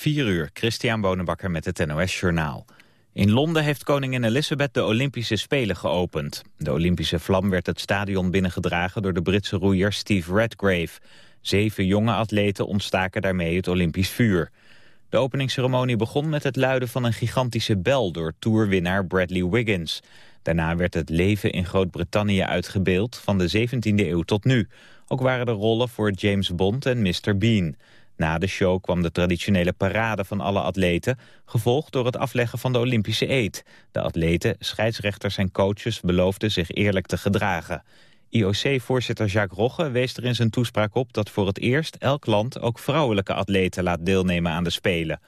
4 uur, Christian Bonenbakker met het NOS Journaal. In Londen heeft koningin Elizabeth de Olympische Spelen geopend. De Olympische vlam werd het stadion binnengedragen door de Britse roeier Steve Redgrave. Zeven jonge atleten ontstaken daarmee het Olympisch vuur. De openingsceremonie begon met het luiden van een gigantische bel door toerwinnaar Bradley Wiggins. Daarna werd het leven in Groot-Brittannië uitgebeeld van de 17e eeuw tot nu. Ook waren er rollen voor James Bond en Mr. Bean. Na de show kwam de traditionele parade van alle atleten... gevolgd door het afleggen van de Olympische eed. De atleten, scheidsrechters en coaches beloofden zich eerlijk te gedragen. IOC-voorzitter Jacques Rogge wees er in zijn toespraak op... dat voor het eerst elk land ook vrouwelijke atleten laat deelnemen aan de Spelen.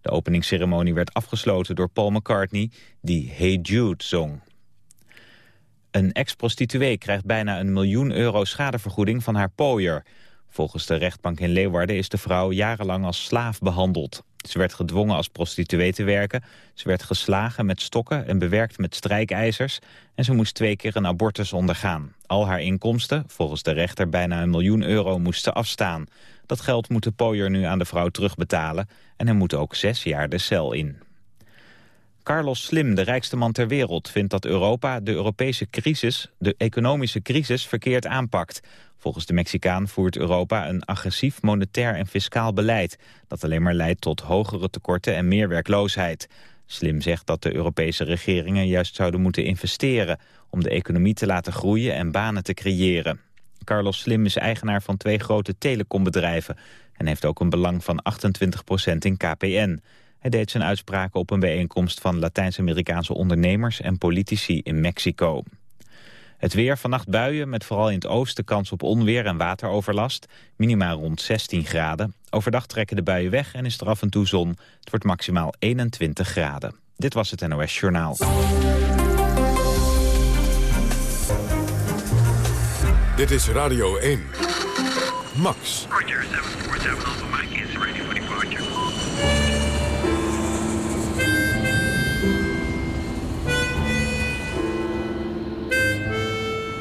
De openingsceremonie werd afgesloten door Paul McCartney... die Hey Jude zong. Een ex-prostituee krijgt bijna een miljoen euro schadevergoeding van haar pooier... Volgens de rechtbank in Leeuwarden is de vrouw jarenlang als slaaf behandeld. Ze werd gedwongen als prostituee te werken. Ze werd geslagen met stokken en bewerkt met strijkijzers. En ze moest twee keer een abortus ondergaan. Al haar inkomsten, volgens de rechter bijna een miljoen euro, moesten afstaan. Dat geld moet de pooier nu aan de vrouw terugbetalen. En hij moet ook zes jaar de cel in. Carlos Slim, de rijkste man ter wereld, vindt dat Europa de Europese crisis, de economische crisis, verkeerd aanpakt. Volgens de Mexicaan voert Europa een agressief monetair en fiscaal beleid... dat alleen maar leidt tot hogere tekorten en meer werkloosheid. Slim zegt dat de Europese regeringen juist zouden moeten investeren... om de economie te laten groeien en banen te creëren. Carlos Slim is eigenaar van twee grote telecombedrijven... en heeft ook een belang van 28% in KPN. Hij deed zijn uitspraken op een bijeenkomst van Latijns-Amerikaanse ondernemers en politici in Mexico. Het weer, vannacht buien met vooral in het oosten kans op onweer en wateroverlast. Minimaal rond 16 graden. Overdag trekken de buien weg en is er af en toe zon. Het wordt maximaal 21 graden. Dit was het NOS Journaal. Dit is Radio 1. Max. Roger, 747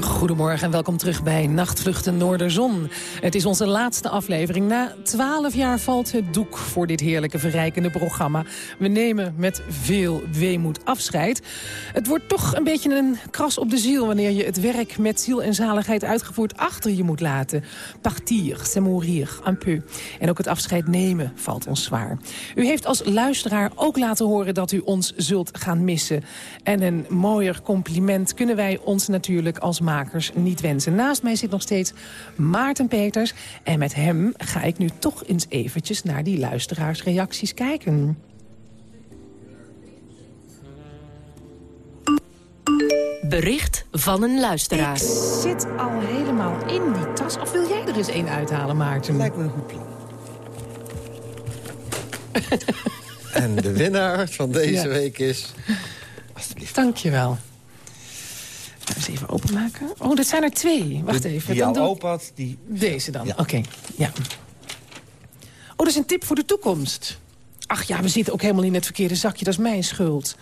Goedemorgen en welkom terug bij Nachtvluchten Noorderzon. Het is onze laatste aflevering. Na twaalf jaar valt het doek voor dit heerlijke verrijkende programma. We nemen met veel weemoed afscheid. Het wordt toch een beetje een kras op de ziel... wanneer je het werk met ziel en zaligheid uitgevoerd achter je moet laten. Partir, c'est mourir, un peu. En ook het afscheid nemen valt ons zwaar. U heeft als luisteraar ook laten horen dat u ons zult gaan missen. En een mooier compliment kunnen wij ons natuurlijk als makers niet wensen. Naast mij zit nog steeds Maarten Peters. En met hem ga ik nu toch eens eventjes naar die luisteraarsreacties kijken. Bericht van een luisteraar. Ik zit al helemaal in die tas. Of wil jij er eens één uithalen, Maarten? Lijkt me een goed plan. en de winnaar van deze Ja. week is... Alsjeblieft. Dankjewel. Ga eens even openmaken. Oh, dit zijn er twee. Wacht even. Die Dan doe die... Deze dan. Ja. Oké, ja. Oh, dat is een tip voor de toekomst. Ach ja, we zitten ook helemaal in het verkeerde zakje. Dat is mijn schuld.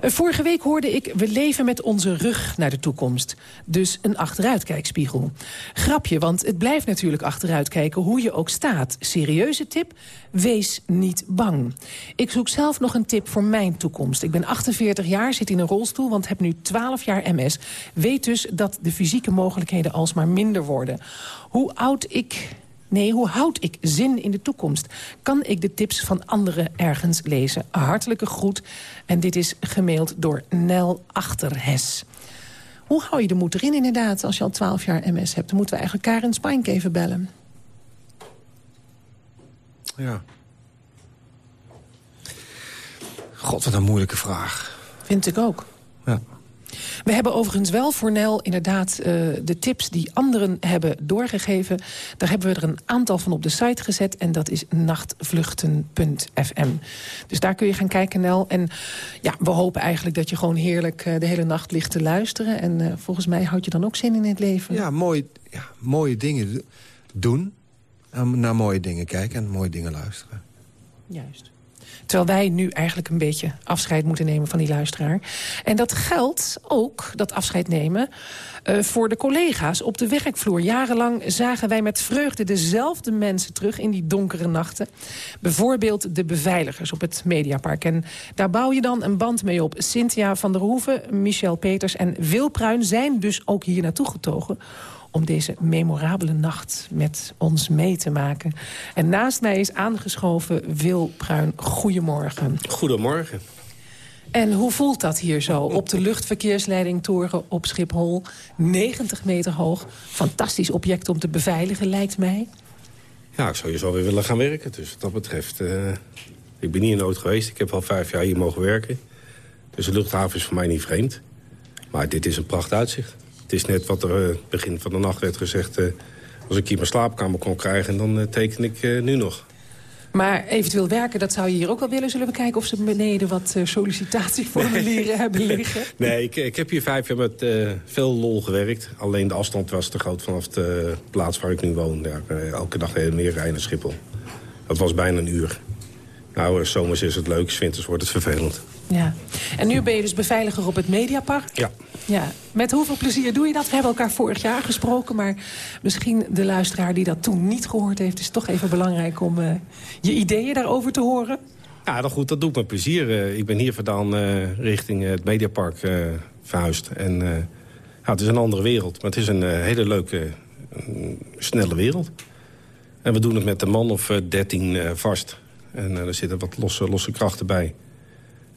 Eh, Vorige week hoorde ik, we leven met onze rug naar de toekomst. Dus een achteruitkijkspiegel. Grapje, want het blijft natuurlijk achteruitkijken hoe je ook staat. Serieuze tip, wees niet bang. Ik zoek zelf nog een tip voor mijn toekomst. Ik ben 48 jaar, zit in een rolstoel, want heb nu 12 jaar MS. Weet dus dat de fysieke mogelijkheden alsmaar minder worden. Hoe oud ik Nee, hoe houd ik zin in de toekomst? Kan ik de tips van anderen ergens lezen? Hartelijke groet. En dit is gemaild door Nel Achterhes. Hoe hou je de moed erin inderdaad als je al 12 jaar MS hebt? Dan moeten we eigenlijk Karen Spink even bellen. Ja. God, wat een moeilijke vraag. Vind ik ook. Ja. We hebben overigens wel voor Nel inderdaad eh, de tips die anderen hebben doorgegeven. Daar hebben we er een aantal van op de site gezet. En dat is nachtvluchten.fm. Dus daar kun je gaan kijken, Nel. En ja, we hopen eigenlijk dat je gewoon heerlijk eh, de hele nacht ligt te luisteren. En eh, volgens mij houd je dan ook zin in het leven. Ja, mooi, ja, mooie dingen do- doen. En naar mooie dingen kijken en mooie dingen luisteren. Juist. Terwijl wij nu eigenlijk een beetje afscheid moeten nemen van die luisteraar. En dat geldt ook, dat afscheid nemen, uh, voor de collega's op de werkvloer. Jarenlang zagen wij met vreugde dezelfde mensen terug in die donkere nachten. Bijvoorbeeld de beveiligers op het Mediapark. En daar bouw je dan een band mee op. Cynthia van der Hoeven, Michel Peters en Wil Pruin zijn dus ook hier naartoe getogen om deze memorabele nacht met ons mee te maken. En naast mij is aangeschoven Wil Pruin. Goedemorgen. Goedemorgen. En hoe voelt dat hier zo? Op de luchtverkeersleidingtoren op Schiphol. 90 meter hoog. Fantastisch object om te beveiligen, lijkt mij. Ja, ik zou je zo weer willen gaan werken. Dus wat dat betreft... Uh, ik ben hier nooit geweest. Ik heb al vijf jaar hier mogen werken. Dus de luchthaven is voor mij niet vreemd. Maar dit is een pracht uitzicht. Het is net wat er uh, begin van de nacht werd gezegd... Uh, als ik hier mijn slaapkamer kon krijgen, dan teken ik nu nog. Maar eventueel werken, dat zou je hier ook wel willen. Zullen we kijken of ze beneden wat sollicitatieformulieren nee. hebben liggen? Nee, ik, ik, heb hier vijf jaar met uh, veel lol gewerkt. Alleen de afstand was te groot vanaf de plaats waar ik nu woon. Ja, elke dag meer rijden naar Schiphol. Dat was bijna een uur. Nou, zomers is het leuk, winters wordt het vervelend. Ja. En nu ben je dus beveiliger op het Mediapark? Ja. ja. Met hoeveel plezier doe je dat? We hebben elkaar vorig jaar gesproken, maar misschien de luisteraar die dat toen niet gehoord heeft... is toch even belangrijk om uh, je ideeën daarover te horen. Ja, dat goed, dat doe ik met plezier. Uh, ik ben hier vandaan uh, richting het Mediapark verhuisd. En ja, het is een andere wereld, maar het is een hele leuke, snelle wereld. En we doen het met een man of dertien vast. En er zitten wat losse, losse krachten bij.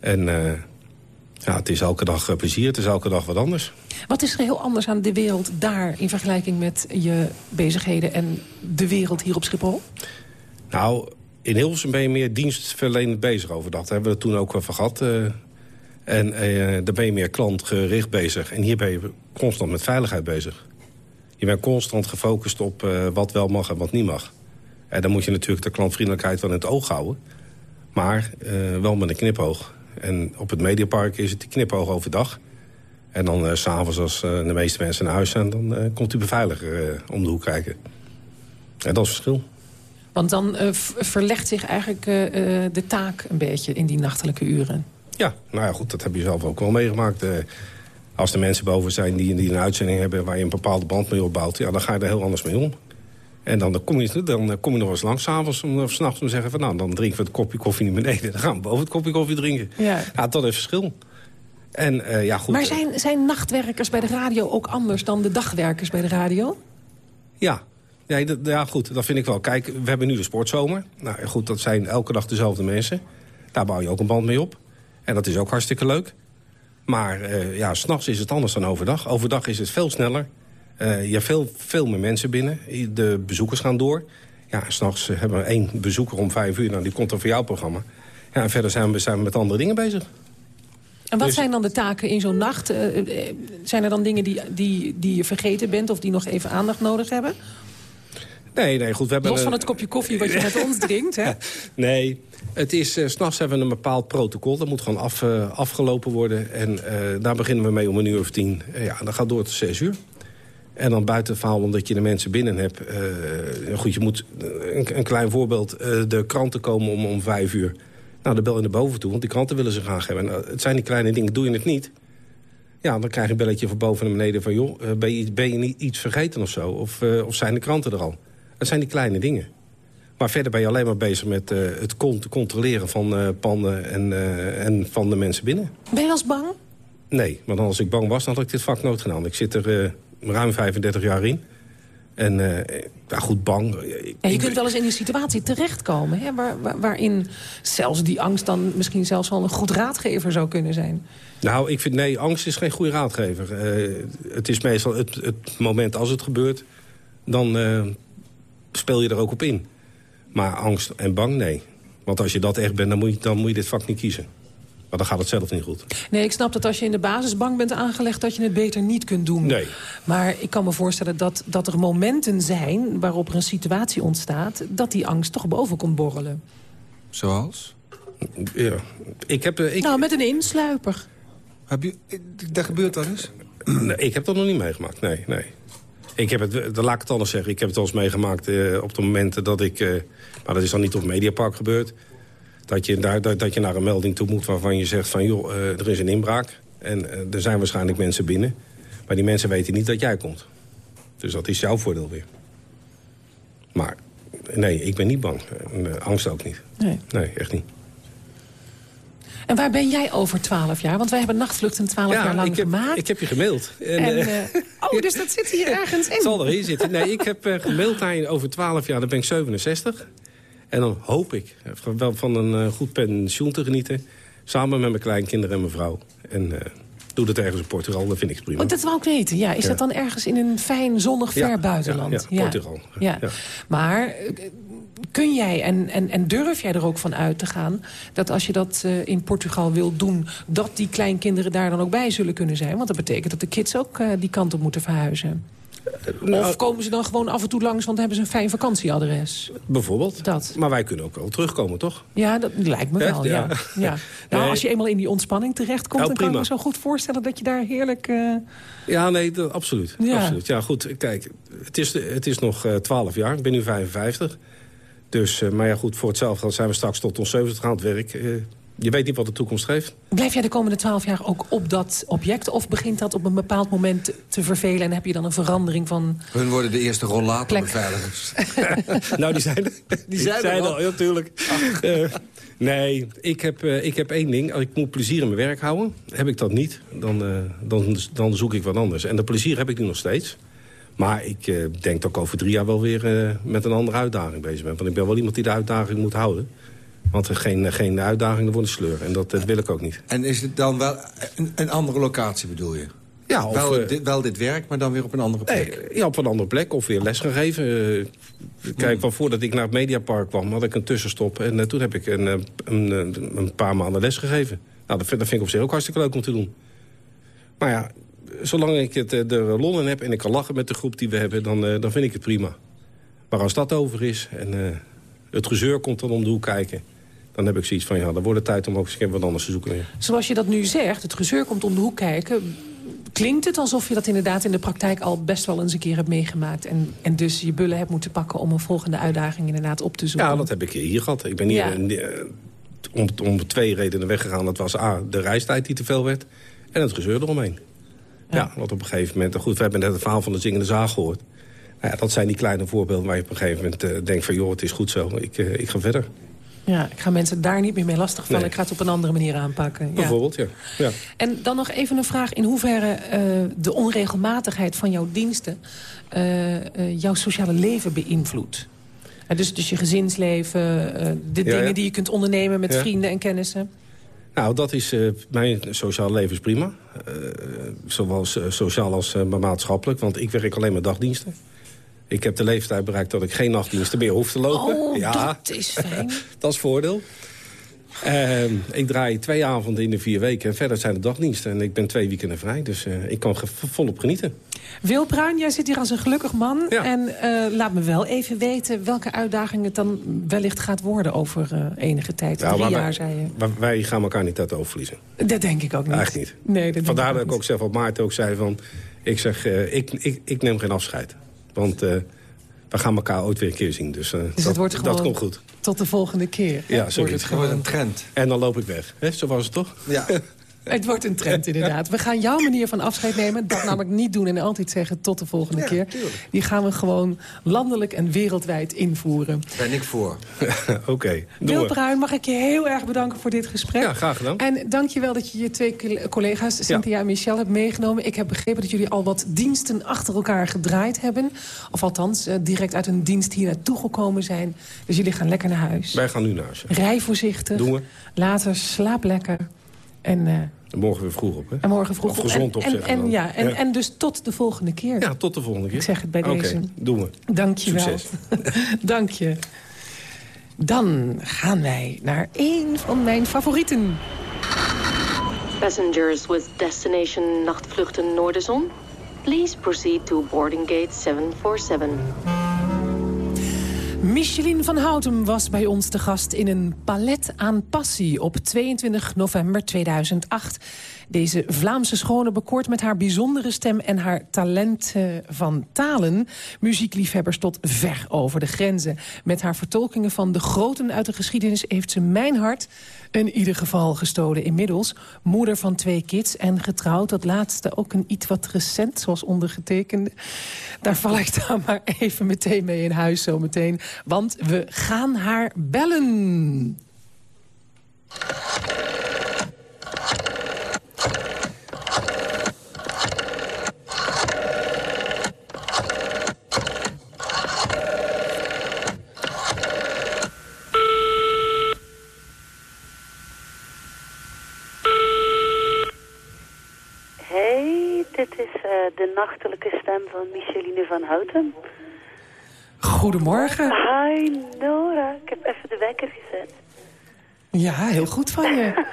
En uh, ja, het is elke dag uh, plezier, het is elke dag wat anders. Wat is er heel anders aan de wereld daar... in vergelijking met je bezigheden en de wereld hier op Schiphol? Nou, in Hilversum ben je meer dienstverlenend bezig overdag. Daar hebben we het toen ook over gehad. Uh, en daar ben je meer klantgericht bezig. En hier ben je constant met veiligheid bezig. Je bent constant gefocust op wat wel mag en wat niet mag. En dan moet je natuurlijk de klantvriendelijkheid wel in het oog houden. Maar wel met een knipoog. En op het Mediapark is het die knipoog overdag. En dan uh, s'avonds als uh, de meeste mensen naar huis zijn... dan uh, komt die beveiliger om de hoek kijken. En dat is het verschil. Want dan verlegt zich eigenlijk de taak een beetje in die nachtelijke uren. Ja, nou ja, goed, dat heb je zelf ook wel meegemaakt. als er mensen boven zijn die, die een uitzending hebben... waar je een bepaalde band mee opbouwt... Ja, dan ga je er heel anders mee om. En dan kom je, dan kom je nog eens langs s'avonds of s'nachts om te zeggen... van nou, dan drinken we het kopje koffie niet beneden. Dan gaan we boven het kopje koffie drinken. Ja, ja dat is verschil. En, uh, ja, goed. Maar zijn, zijn nachtwerkers bij de radio ook anders dan de dagwerkers bij de radio? Ja, ja, ja, goed, dat vind ik wel. Kijk, we hebben nu de sportzomer. Nou goed, dat zijn elke dag dezelfde mensen. Daar bouw je ook een band mee op. En dat is ook hartstikke leuk. Maar uh, ja, s'nachts is het anders dan overdag. Overdag is het veel sneller. Uh, je hebt veel, veel meer mensen binnen. De bezoekers gaan door. Ja, s'nachts hebben we één bezoeker om vijf uur. Nou, die komt dan voor jouw programma. Ja, en verder zijn we, zijn we met andere dingen bezig. En wat dus- zijn dan de taken in zo'n nacht? Uh, zijn er dan dingen die, die, die je vergeten bent... of die nog even aandacht nodig hebben? Nee, nee, goed. We hebben Los van het kopje koffie wat je met ons drinkt, hè? Nee, het is, uh, s'nachts hebben we een bepaald protocol. Dat moet gewoon af, uh, afgelopen worden. En uh, daar beginnen we mee om een uur of tien. ja, dat gaat door tot zes uur. En dan buiten het verhaal, omdat je de mensen binnen hebt... Uh, goed, je moet, een, een klein voorbeeld, uh, de kranten komen om, om vijf uur. Nou, dan bel je naar boven toe, want die kranten willen ze graag hebben. Nou, het zijn die kleine dingen, doe je het niet... Ja, dan krijg je een belletje van boven naar beneden van... joh, ben, je, ben je niet iets vergeten of zo? Of, of zijn de kranten er al? Dat zijn die kleine dingen. Maar verder ben je alleen maar bezig met het cont controleren van panden en, en van de mensen binnen. Ben je als bang? Nee, want als ik bang was, dan had ik dit vak nooit gedaan. Ik zit er ruim 35 jaar in. En uh, ja, goed, bang. En je kunt wel eens in een situatie terechtkomen... Hè, waar, waar, waarin zelfs die angst dan misschien zelfs wel een goed raadgever zou kunnen zijn. Nou, ik vind, nee, angst is geen goede raadgever. Uh, het is meestal het, het, moment als het gebeurt, dan uh, speel je er ook op in. Maar angst en bang, nee. Want als je dat echt bent, dan moet je, dan moet je dit vak niet kiezen. Maar dan gaat het zelf niet goed. Nee, ik snap dat als je in de basis bang bent aangelegd... dat je het beter niet kunt doen. Nee. Maar ik kan me voorstellen dat, dat er momenten zijn... waarop er een situatie ontstaat... dat die angst toch boven komt borrelen. Zoals? Ja, ik heb... Ik... Nou, met een insluiper. Heb je... Dat gebeurt dat eens? Nee, ik heb dat nog niet meegemaakt, nee, nee. Ik heb het, dan laat ik het anders zeggen. Ik heb het wel eens meegemaakt uh, op de momenten dat ik... Uh, maar dat is dan niet op Mediapark gebeurd Dat je, daar, dat, dat je naar een melding toe moet waarvan je zegt van... joh, eh, er is een inbraak en eh, er zijn waarschijnlijk mensen binnen. Maar die mensen weten niet dat jij komt. Dus dat is jouw voordeel weer. Maar nee, ik ben niet bang. Eh, angst ook niet. Nee. Nee, echt niet. En waar ben jij over twaalf jaar? Want wij hebben nachtvluchten twaalf jaar lang ik heb, gemaakt. ik heb je gemaild. En, En, oh, dus dat zit hier ergens in. Het zal erin zitten. Nee, ik heb eh, gemaild over 12 jaar, dan ben ik 67. En dan hoop ik wel van een eh, goed pensioen te genieten. Samen met mijn kleinkinderen en mijn vrouw. En eh, doe dat ergens in Portugal, dat vind ik prima. Want dat wou ik weten. Ja, is Ja. dat dan ergens in een fijn, zonnig, Ja, ver buitenland? ja, Portugal. Ja. Maar eh, kun jij en, en, en durf jij er ook van uit te gaan... dat als je dat in Portugal wilt doen... dat die kleinkinderen daar dan ook bij zullen kunnen zijn? Want dat betekent dat de kids ook die kant op moeten verhuizen. Nou, Of komen ze dan gewoon af en toe langs... want dan hebben ze een fijn vakantieadres? Bijvoorbeeld. Dat. Maar wij kunnen ook wel terugkomen, toch? Ja, dat lijkt me wel, ja. Ja. ja. Nou, Nee. als je eenmaal in die ontspanning terechtkomt... Nou, dan kan ik me zo goed voorstellen dat je daar heerlijk... eh, Ja, nee, dat, absoluut. Ja. absoluut. Ja, goed, kijk, het is, het is nog eh 12 jaar. Ik ben nu 55. Dus, eh, maar ja, goed, voor hetzelfde geld zijn we straks tot ons 70 aan het werk. Je weet niet wat de toekomst geeft. Blijf jij de komende twaalf jaar ook op dat object? Of begint dat op een bepaald moment te vervelen... en heb je dan een verandering van... Hun worden de eerste Plek. rollaatorbeveiligers. nou, die zijn er. Die zijn er wel. al, ja, natuurlijk. Eh, nee, ik heb, eh, ik heb één ding. Als ik moet plezier in mijn werk houden, heb ik dat niet. Dan, eh, dan, dan zoek ik wat anders. En dat plezier heb ik nu nog steeds. Maar ik eh, denk dat ik over drie jaar wel weer eh, met een andere uitdaging bezig ben. Want ik ben wel iemand die de uitdaging moet houden. Want er geen, geen uitdaging, dan wordt een sleur. En dat, dat wil ik ook niet. En is het dan wel een, een andere locatie, bedoel je? Ja, of, wel, eh, dit, wel dit werk, maar dan weer op een andere plek. Nee, ja, op een andere plek of weer les gaan geven. Eh, kijk, van voordat ik naar het Mediapark kwam, had ik een tussenstop. En eh, toen heb ik een, een, een, paar maanden les gegeven. Nou, dat vind, dat vind ik op zich ook hartstikke leuk om te doen. Maar ja, zolang ik het, er lol in heb en ik kan lachen met de groep die we hebben... dan, dan vind ik het prima. Maar als dat over is en het gezeur komt dan om de hoek kijken... dan heb ik zoiets van, ja, dan wordt het tijd om ook eens een keer wat anders te zoeken. weer. Zoals je dat nu zegt, het gezeur komt om de hoek kijken... klinkt het alsof je dat inderdaad in de praktijk al best wel eens een keer hebt meegemaakt... en, en dus je bullen hebt moeten pakken om een volgende uitdaging inderdaad op te zoeken. Ja, dat heb ik hier gehad. Ik ben hier Ja. eh, om, om twee redenen weggegaan. Dat was A, de reistijd die te veel werd. En het gezeur eromheen. Ja. want op een gegeven moment... Goed, we hebben net het verhaal van de zingende zaag gehoord. Nou ja, dat zijn die kleine voorbeelden waar je op een gegeven moment eh, denkt van... joh, het is goed zo, ik, eh, ik ga verder. Ja, ik ga mensen daar niet meer mee lastigvallen. Nee. Ik ga het op een andere manier aanpakken. Ja. Bijvoorbeeld, ja. ja. En dan nog even een vraag in hoeverre eh, de onregelmatigheid van jouw diensten... eh, eh, jouw sociale leven beïnvloedt. Dus, dus je gezinsleven, de Ja, dingen ja. die je kunt ondernemen met vrienden en kennissen. Nou, dat is... mijn sociaal leven is prima. Zowel sociaal als maatschappelijk. Want ik werk alleen maar dagdiensten. Ik heb de leeftijd bereikt dat ik geen nachtdiensten meer hoef te lopen. Oh, ja. dat is fijn. Dat is voordeel. Ehm, ik draai twee avonden in de vier weken. En verder zijn de dagdiensten. En ik ben twee weekenden vrij. Dus eh, ik kan volop genieten. Wil Bruin, jij zit hier als een gelukkig man. Ja. En eh, laat me wel even weten welke uitdaging het dan wellicht gaat worden over eh, enige tijd. Drie jaar, wij, zei je. maar wij gaan elkaar niet uit oververliezen. Dat denk ik ook niet. Eigenlijk niet. Nee, dat Vandaar ik dat ik ook zeg wat Maarten ook zei. Van, ik zeg, ik, ik, ik neem geen afscheid. Want eh, we gaan elkaar ooit weer een keer zien. Dus, eh, Dus dat, het wordt gewoon dat komt goed. tot de volgende keer. Ja, Wordt zoiets. het, wordt gewoon. een trend. En dan loop ik weg. Hè? Zo was het toch? Ja. het wordt een trend inderdaad. We gaan jouw manier van afscheid nemen. Dat namelijk niet doen en altijd zeggen tot de volgende Ja, keer. tuurlijk. Die gaan we gewoon landelijk en wereldwijd invoeren. Ben ik voor. Oké, doen Wil. Bruin, mag ik je heel erg bedanken voor dit gesprek. Ja, graag gedaan. En dank je wel dat je je twee col- collega's, Cynthia en Michel, hebt meegenomen. Ik heb begrepen dat jullie al wat diensten achter elkaar gedraaid hebben. Of althans, eh, direct uit een dienst hier naartoe gekomen zijn. Dus jullie gaan lekker naar huis. Wij gaan nu naar huis. Rij voorzichtig. Doen we. Later slaap lekker. En, eh, Morgen weer vroeg op, hè? en morgen vroeg Of op. gezond en, op, en, en, ja, en, Ja. en dus tot de volgende keer. Ja, tot de volgende keer. Ik zeg het bij Oké, deze. doen we. Dank je wel. Succes. Dank je. Dan gaan wij naar één van mijn favorieten. Passengers with destination nachtvluchten Noorderzon, please proceed to boarding gate 747. Micheline van Houten was bij ons te gast in een palet aan passie op 22 november 2008. Deze Vlaamse schone bekoort met haar bijzondere stem en haar talent van talen... muziekliefhebbers tot ver over de grenzen. Met haar vertolkingen van de groten uit de geschiedenis heeft ze mijn hart in ieder geval gestolen inmiddels. Moeder van twee kids en getrouwd. Dat laatste ook een iets wat recent, zoals ondergetekende. Daar val ik dan maar even meteen mee in huis zo meteen. Want we gaan haar bellen. Hey, dit is uh, de nachtelijke stem van Van Houten. Goedemorgen. Hi Nora, ik heb even de wekker gezet. Ja, heel goed van je.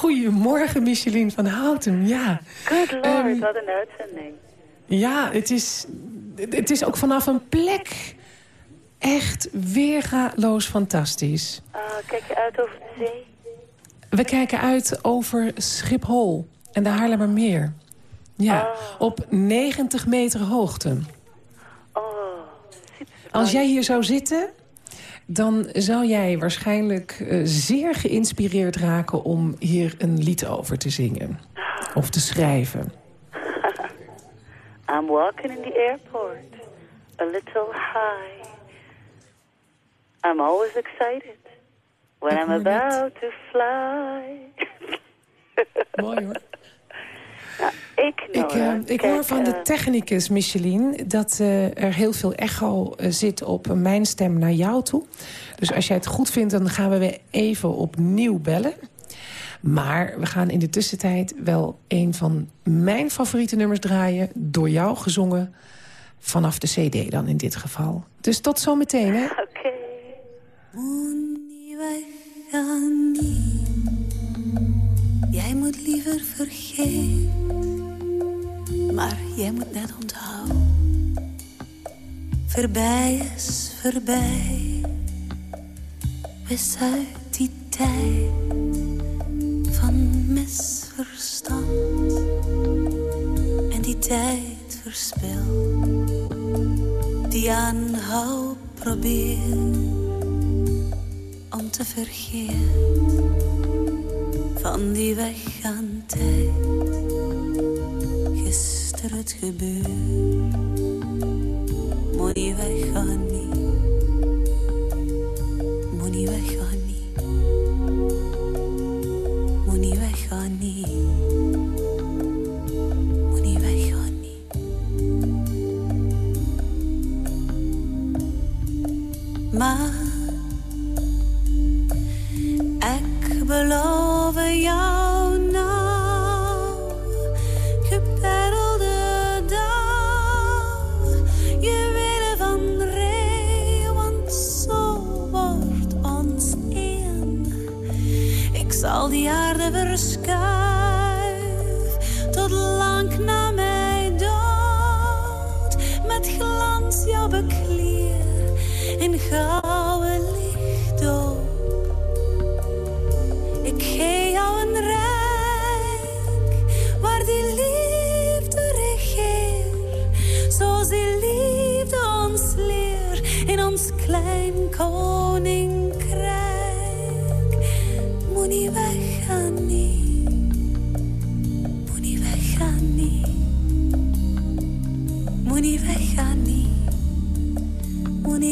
Goedemorgen Micheline van Houten, ja. Good lord, um, wat een uitzending. Ja, het is, het is ook vanaf een plek echt weergaloos fantastisch. Uh, kijk je uit over de zee? We kijken uit over Schiphol en de Haarlemmermeer. Ja, oh. op 90 meter hoogte. Oh, Als jij hier zou zitten, dan zou jij waarschijnlijk uh, zeer geïnspireerd raken... om hier een lied over te zingen. Of te schrijven. I'm walking in the airport, a little high. I'm always excited when I'm about to fly. Mooi hoor. Ik, Ik, uh, kijk, hoor van de eh, technicus Micheline... dat uh, er heel veel echo uh, zit op mijn stem naar jou toe. Dus als jij het goed vindt, dan gaan we weer even opnieuw bellen. Maar we gaan in de tussentijd wel een van mijn favoriete nummers draaien... door jou gezongen vanaf de cd dan in dit geval. Dus tot zometeen, hè? Oké. Jij moet liever vergeten, jij moet net onthouden. Voorbij is voorbij, wis uit die tijd van misverstand. En die tijd verspil, die aanhoudt probeer om te vergeten van die weg aan tijd. Gisteren het gebeurt, Moet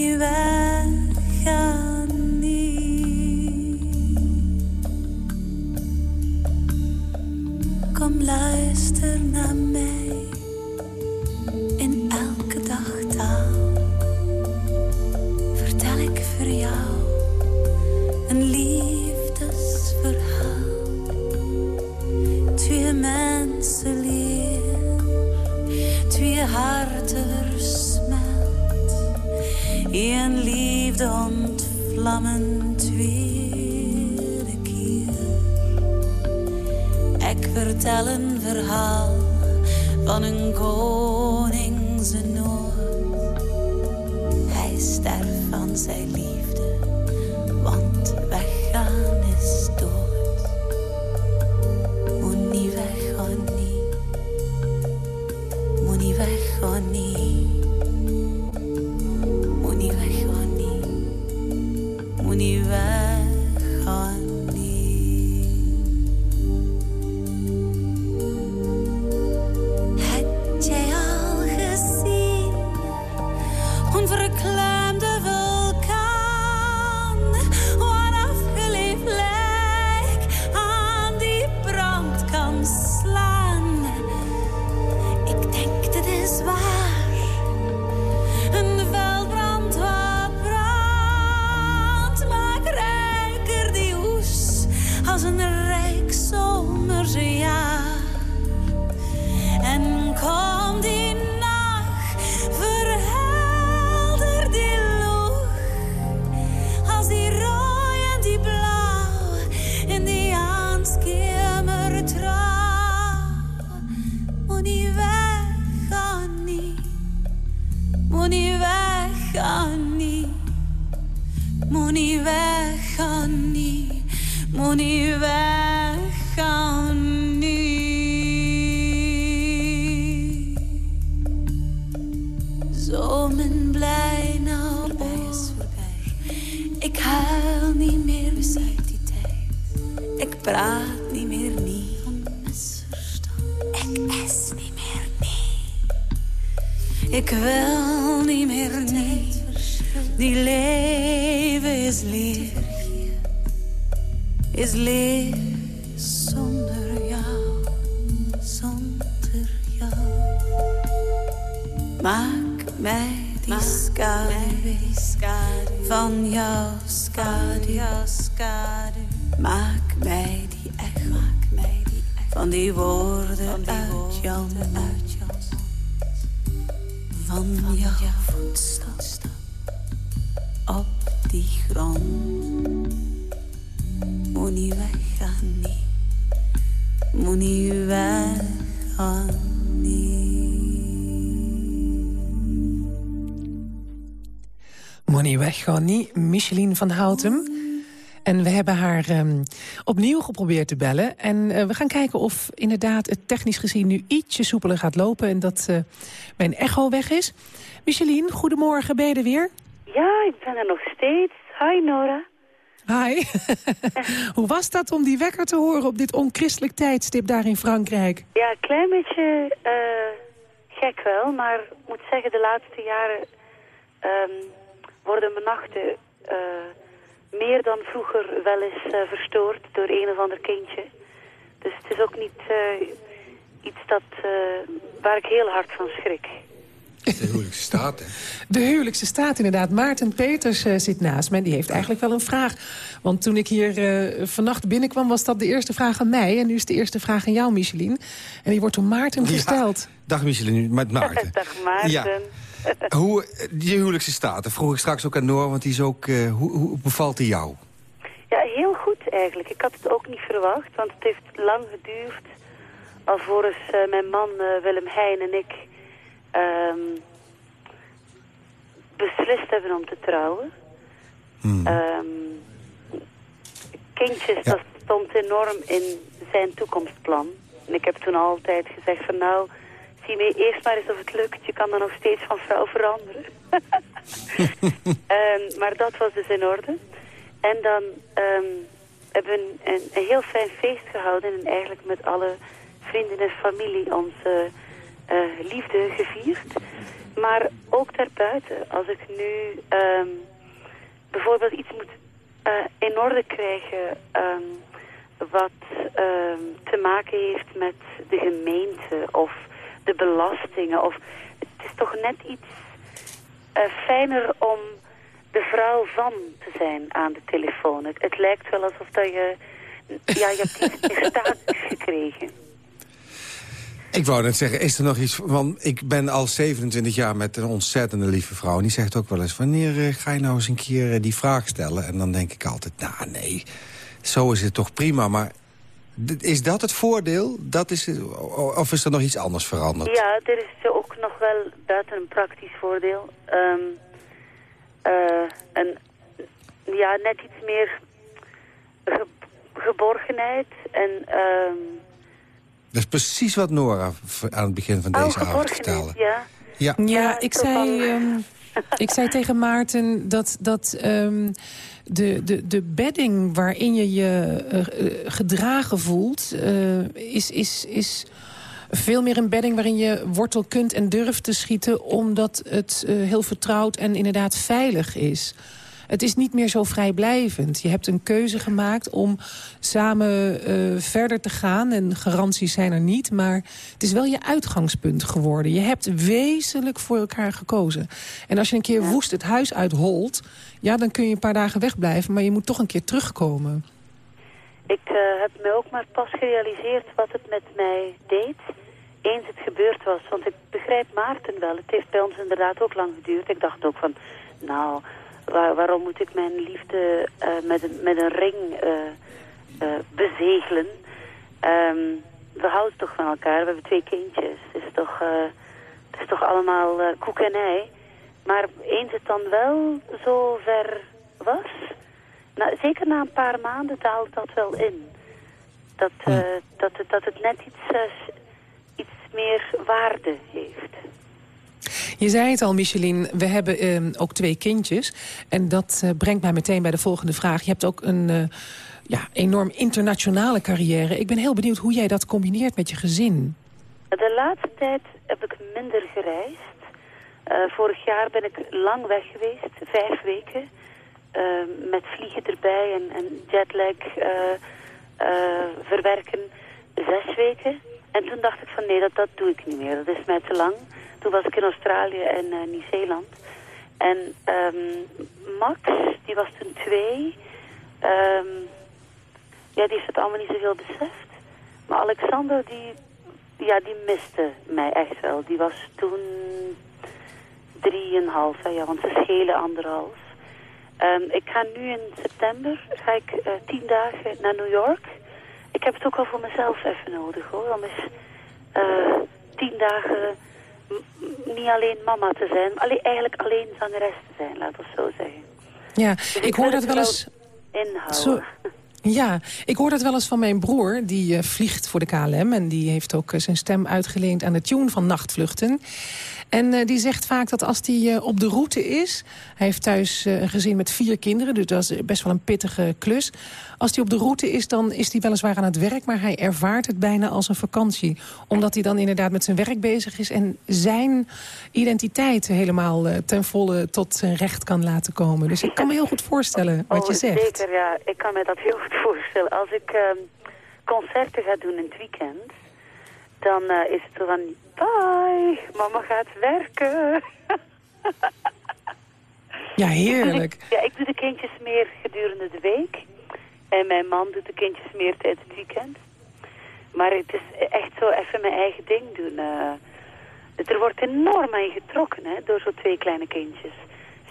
Niet, Micheline van Houten. En we hebben haar ehm, opnieuw geprobeerd te bellen. En eh, we gaan kijken of inderdaad het technisch gezien nu ietsje soepeler gaat lopen... en dat eh, mijn echo weg is. Micheline, goedemorgen, ben je er weer? Ja, ik ben er nog steeds. Hi Nora. Hi. Hoe was dat om die wekker te horen op dit onchristelijk tijdstip daar in Frankrijk? Ja, een klein beetje eh, gek wel, maar ik moet zeggen, de laatste jaren ehm, worden mijn nachten eh, meer dan vroeger wel eens eh, verstoord door een of ander kindje. Dus het is ook niet eh, iets dat, eh, waar ik heel hard van schrik. De huwelijkse staat, hè? De huwelijkse staat inderdaad. Maarten Peters eh, zit naast mij. Die heeft eigenlijk wel een vraag. Want toen ik hier eh, vannacht binnenkwam... was dat de eerste vraag aan mij. En nu is de eerste vraag aan jou, Micheline. En die wordt door Maarten gesteld. Dag Micheline, met Maarten. Dag Maarten. Ja. Hoe, die huwelijkse staat, vroeg ik straks ook aan Noor, want die is ook... eh, hoe, hoe bevalt die jou? Ja, heel goed eigenlijk. Ik had het ook niet verwacht, want het heeft lang geduurd... alvorens eh, mijn man eh, Willem Heijn en ik ehm, beslist hebben om te trouwen. Hmm. Ehm, kindjes, Ja. dat stond enorm in zijn toekomstplan. En ik heb toen altijd gezegd van nou, zie me eerst maar eens of het lukt. Je kan dan nog steeds van vrouw veranderen. Ehm, maar dat was dus in orde. En dan ehm, hebben we een, een, een heel fijn feest gehouden. En eigenlijk met alle vrienden en familie onze eh, liefde gevierd. Maar ook daarbuiten. Als ik nu ehm, bijvoorbeeld iets moet eh, in orde krijgen... wat te maken heeft met de gemeente of de belastingen. Of, het is toch net iets eh, fijner om de vrouw van te zijn aan de telefoon. Het, lijkt wel alsof dat je... Ja, je hebt iets gekregen. Ik wou net zeggen, is er nog iets... Want ik ben al 27 jaar met een ontzettende lieve vrouw. En die zegt ook wel eens, wanneer eh, ga je nou eens een keer eh, die vraag stellen? En dan denk ik altijd, nou nee, zo is het toch prima. Maar is dat het voordeel? Dat is, of is er nog iets anders veranderd? Ja, er is ook nog wel buiten een praktisch voordeel. Ehm, eh, een, ja, net iets meer ge- geborgenheid en... ehm Dat is precies wat Nora aan het begin van oh, deze avond geborgenheid, vertelde. ja. Ja, Ja, Ja, ik, zei, ehm, ik zei tegen Maarten dat, dat ehm, de, de, de bedding waarin je je eh, eh, gedragen voelt... eh, is, is, is veel meer een bedding waarin je wortel kunt en durft te schieten... omdat het heel vertrouwd en inderdaad veilig is. Het is niet meer zo vrijblijvend. Je hebt een keuze gemaakt om samen eh, verder te gaan. En garanties zijn er niet, maar het is wel je uitgangspunt geworden. Je hebt wezenlijk voor elkaar gekozen. En als je een keer woest het huis uitholt... ja, dan kun je een paar dagen wegblijven, maar je moet toch een keer terugkomen. Ik eh, heb me ook maar pas gerealiseerd wat het met mij deed. Eens het gebeurd was. Want ik begrijp Maarten wel. Het heeft bij ons inderdaad ook lang geduurd. Ik dacht ook van, nou, waar- waarom moet ik mijn liefde eh, met, een, met een ring eh, eh, bezegelen? Ehm, we houden toch van elkaar. We hebben twee kindjes. Het is toch, het is toch allemaal koek en ei. Maar eens het dan wel zo ver was... Nou, zeker na een paar maanden daalt dat wel in. Dat, eh, dat, het, dat het net iets, iets meer waarde heeft. Je zei het al, Micheline, we hebben ehm, ook twee kindjes. En dat eh, brengt mij meteen bij de volgende vraag. Je hebt ook een eh, ja, enorm internationale carrière. Ik ben heel benieuwd hoe jij dat combineert met je gezin. De laatste tijd heb ik minder gereisd. Eh, vorig jaar ben ik lang weg geweest, vijf weken. eh, met vliegen erbij en, jetlag verwerken, zes weken. En toen dacht ik van nee, dat, dat doe ik niet meer. Dat is mij te lang. Toen was ik in Australië en eh, Nieuw-Zeeland. En ehm, Max, die was toen twee. Ehm, ja, die heeft het allemaal niet zoveel beseft. Maar Alexander, die, ja, die miste mij echt wel. Die was toen drieënhalf, ja, want ze schelen anderhalf. Ehm, ik ga nu in september, ga ik eh, tien dagen naar New York. Ik heb het ook wel voor mezelf even nodig, hoor. Om eens eh, tien dagen niet alleen mama te zijn, alleen, eigenlijk alleen zangeres te zijn, laten we het zo zeggen. Ja, Dus ik hoor dat wel eens... Inhouden. Zo- Ja, ik hoor dat wel eens van mijn broer. Die eh, vliegt voor de KLM en die heeft ook eh, zijn stem uitgeleend aan de tune van Nachtvluchten. En eh, die zegt vaak dat als hij eh, op de route is... hij heeft thuis eh, een gezin met vier kinderen, dus dat is best wel een pittige klus. Als hij op de route is, dan is hij weliswaar aan het werk... maar hij ervaart het bijna als een vakantie. Omdat hij dan inderdaad met zijn werk bezig is... en zijn identiteit helemaal ten volle tot zijn recht kan laten komen. Dus ik kan me heel goed voorstellen wat oh, je zegt. Zeker, ja. Ik kan me dat heel goed voorstellen. Als ik ehm, concerten ga doen in het weekend, dan is het zo van... Bye, mama gaat werken. Ja, heerlijk. Ja, ik doe de kindjes meer gedurende de week. En mijn man doet de kindjes meer tijdens het weekend. Maar het is echt zo even mijn eigen ding doen. eh. er wordt enorm aan getrokken, hè, door zo'n twee kleine kindjes.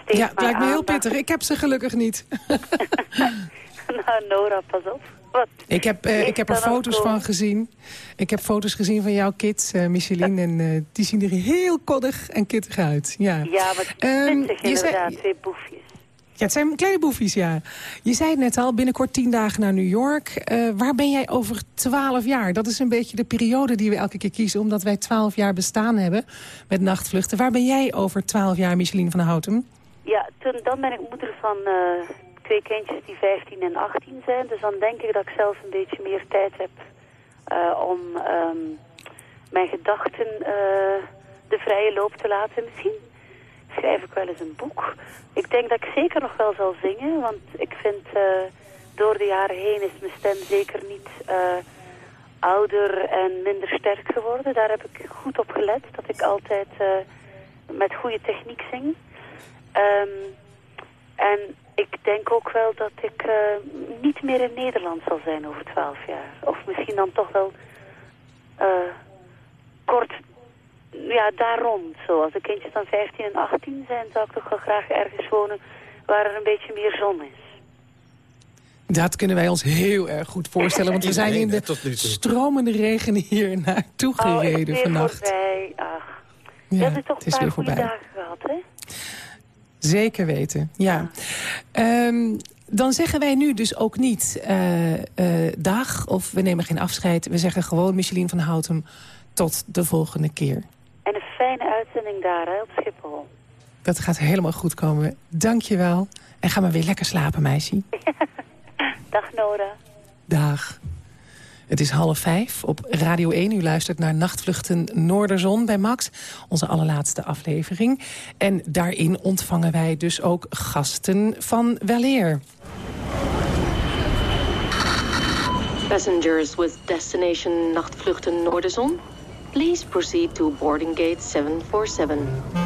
Steeds Ja, het lijkt me heel pittig. Ik heb ze gelukkig niet. nou, Nora, pas op. Wat? Ik heb, eh, ik heb er foto's van gezien. Ik heb foto's gezien van jouw kids, eh Micheline. En eh, die zien er heel koddig en kittig uit. Ja, Ja, Ehm, pittig je zei- inderdaad, twee boefjes. ja het zijn kleine boefjes, ja. Je zei het net al, binnenkort tien dagen naar New York. Waar ben jij over twaalf jaar? Dat is een beetje de periode die we elke keer kiezen... omdat wij twaalf jaar bestaan hebben met nachtvluchten. Waar ben jij over twaalf jaar, Micheline van Houten? Ja, toen, dan ben ik moeder van twee kindjes die 15 en 18 zijn. Dus dan denk ik dat ik zelf een beetje meer tijd heb eh, om ehm, mijn gedachten eh, de vrije loop te laten. Misschien schrijf ik wel eens een boek. Ik denk dat ik zeker nog wel zal zingen, want ik vind eh, door de jaren heen is mijn stem zeker niet ouder en minder sterk geworden. Daar heb ik goed op gelet, dat ik altijd met goede techniek zing. Ehm, en ik denk ook wel dat ik eh, niet meer in Nederland zal zijn over twaalf jaar. Of misschien dan toch wel eh, kort, ja, daar rond. Zo. Als de kindjes dan 15 en 18 zijn, zou ik toch wel graag ergens wonen waar er een beetje meer zon is. Dat kunnen wij ons heel erg goed voorstellen. Want we zijn in de stromende regen hier naartoe Oh, is gereden weer vannacht. voorbij. Ach. Ja, je hebt toch het een is paar weer voorbij. dagen gehad, hè? Zeker weten, ja. Ehm, dan zeggen wij nu dus ook niet eh, eh, dag of we nemen geen afscheid. We zeggen gewoon Micheline van Houten tot de volgende keer. En een fijne uitzending daar hè, op Schiphol. Dat gaat helemaal goed komen. Dank je wel. En ga maar weer lekker slapen, meisje. Dag Nora. Dag. Het is half vijf op Radio 1. U luistert naar Nachtvluchten Noorderzon bij Max. Onze allerlaatste aflevering. En daarin ontvangen wij dus ook gasten van weleer. Passengers with destination Nachtvluchten Noorderzon, please proceed to boarding gate 747.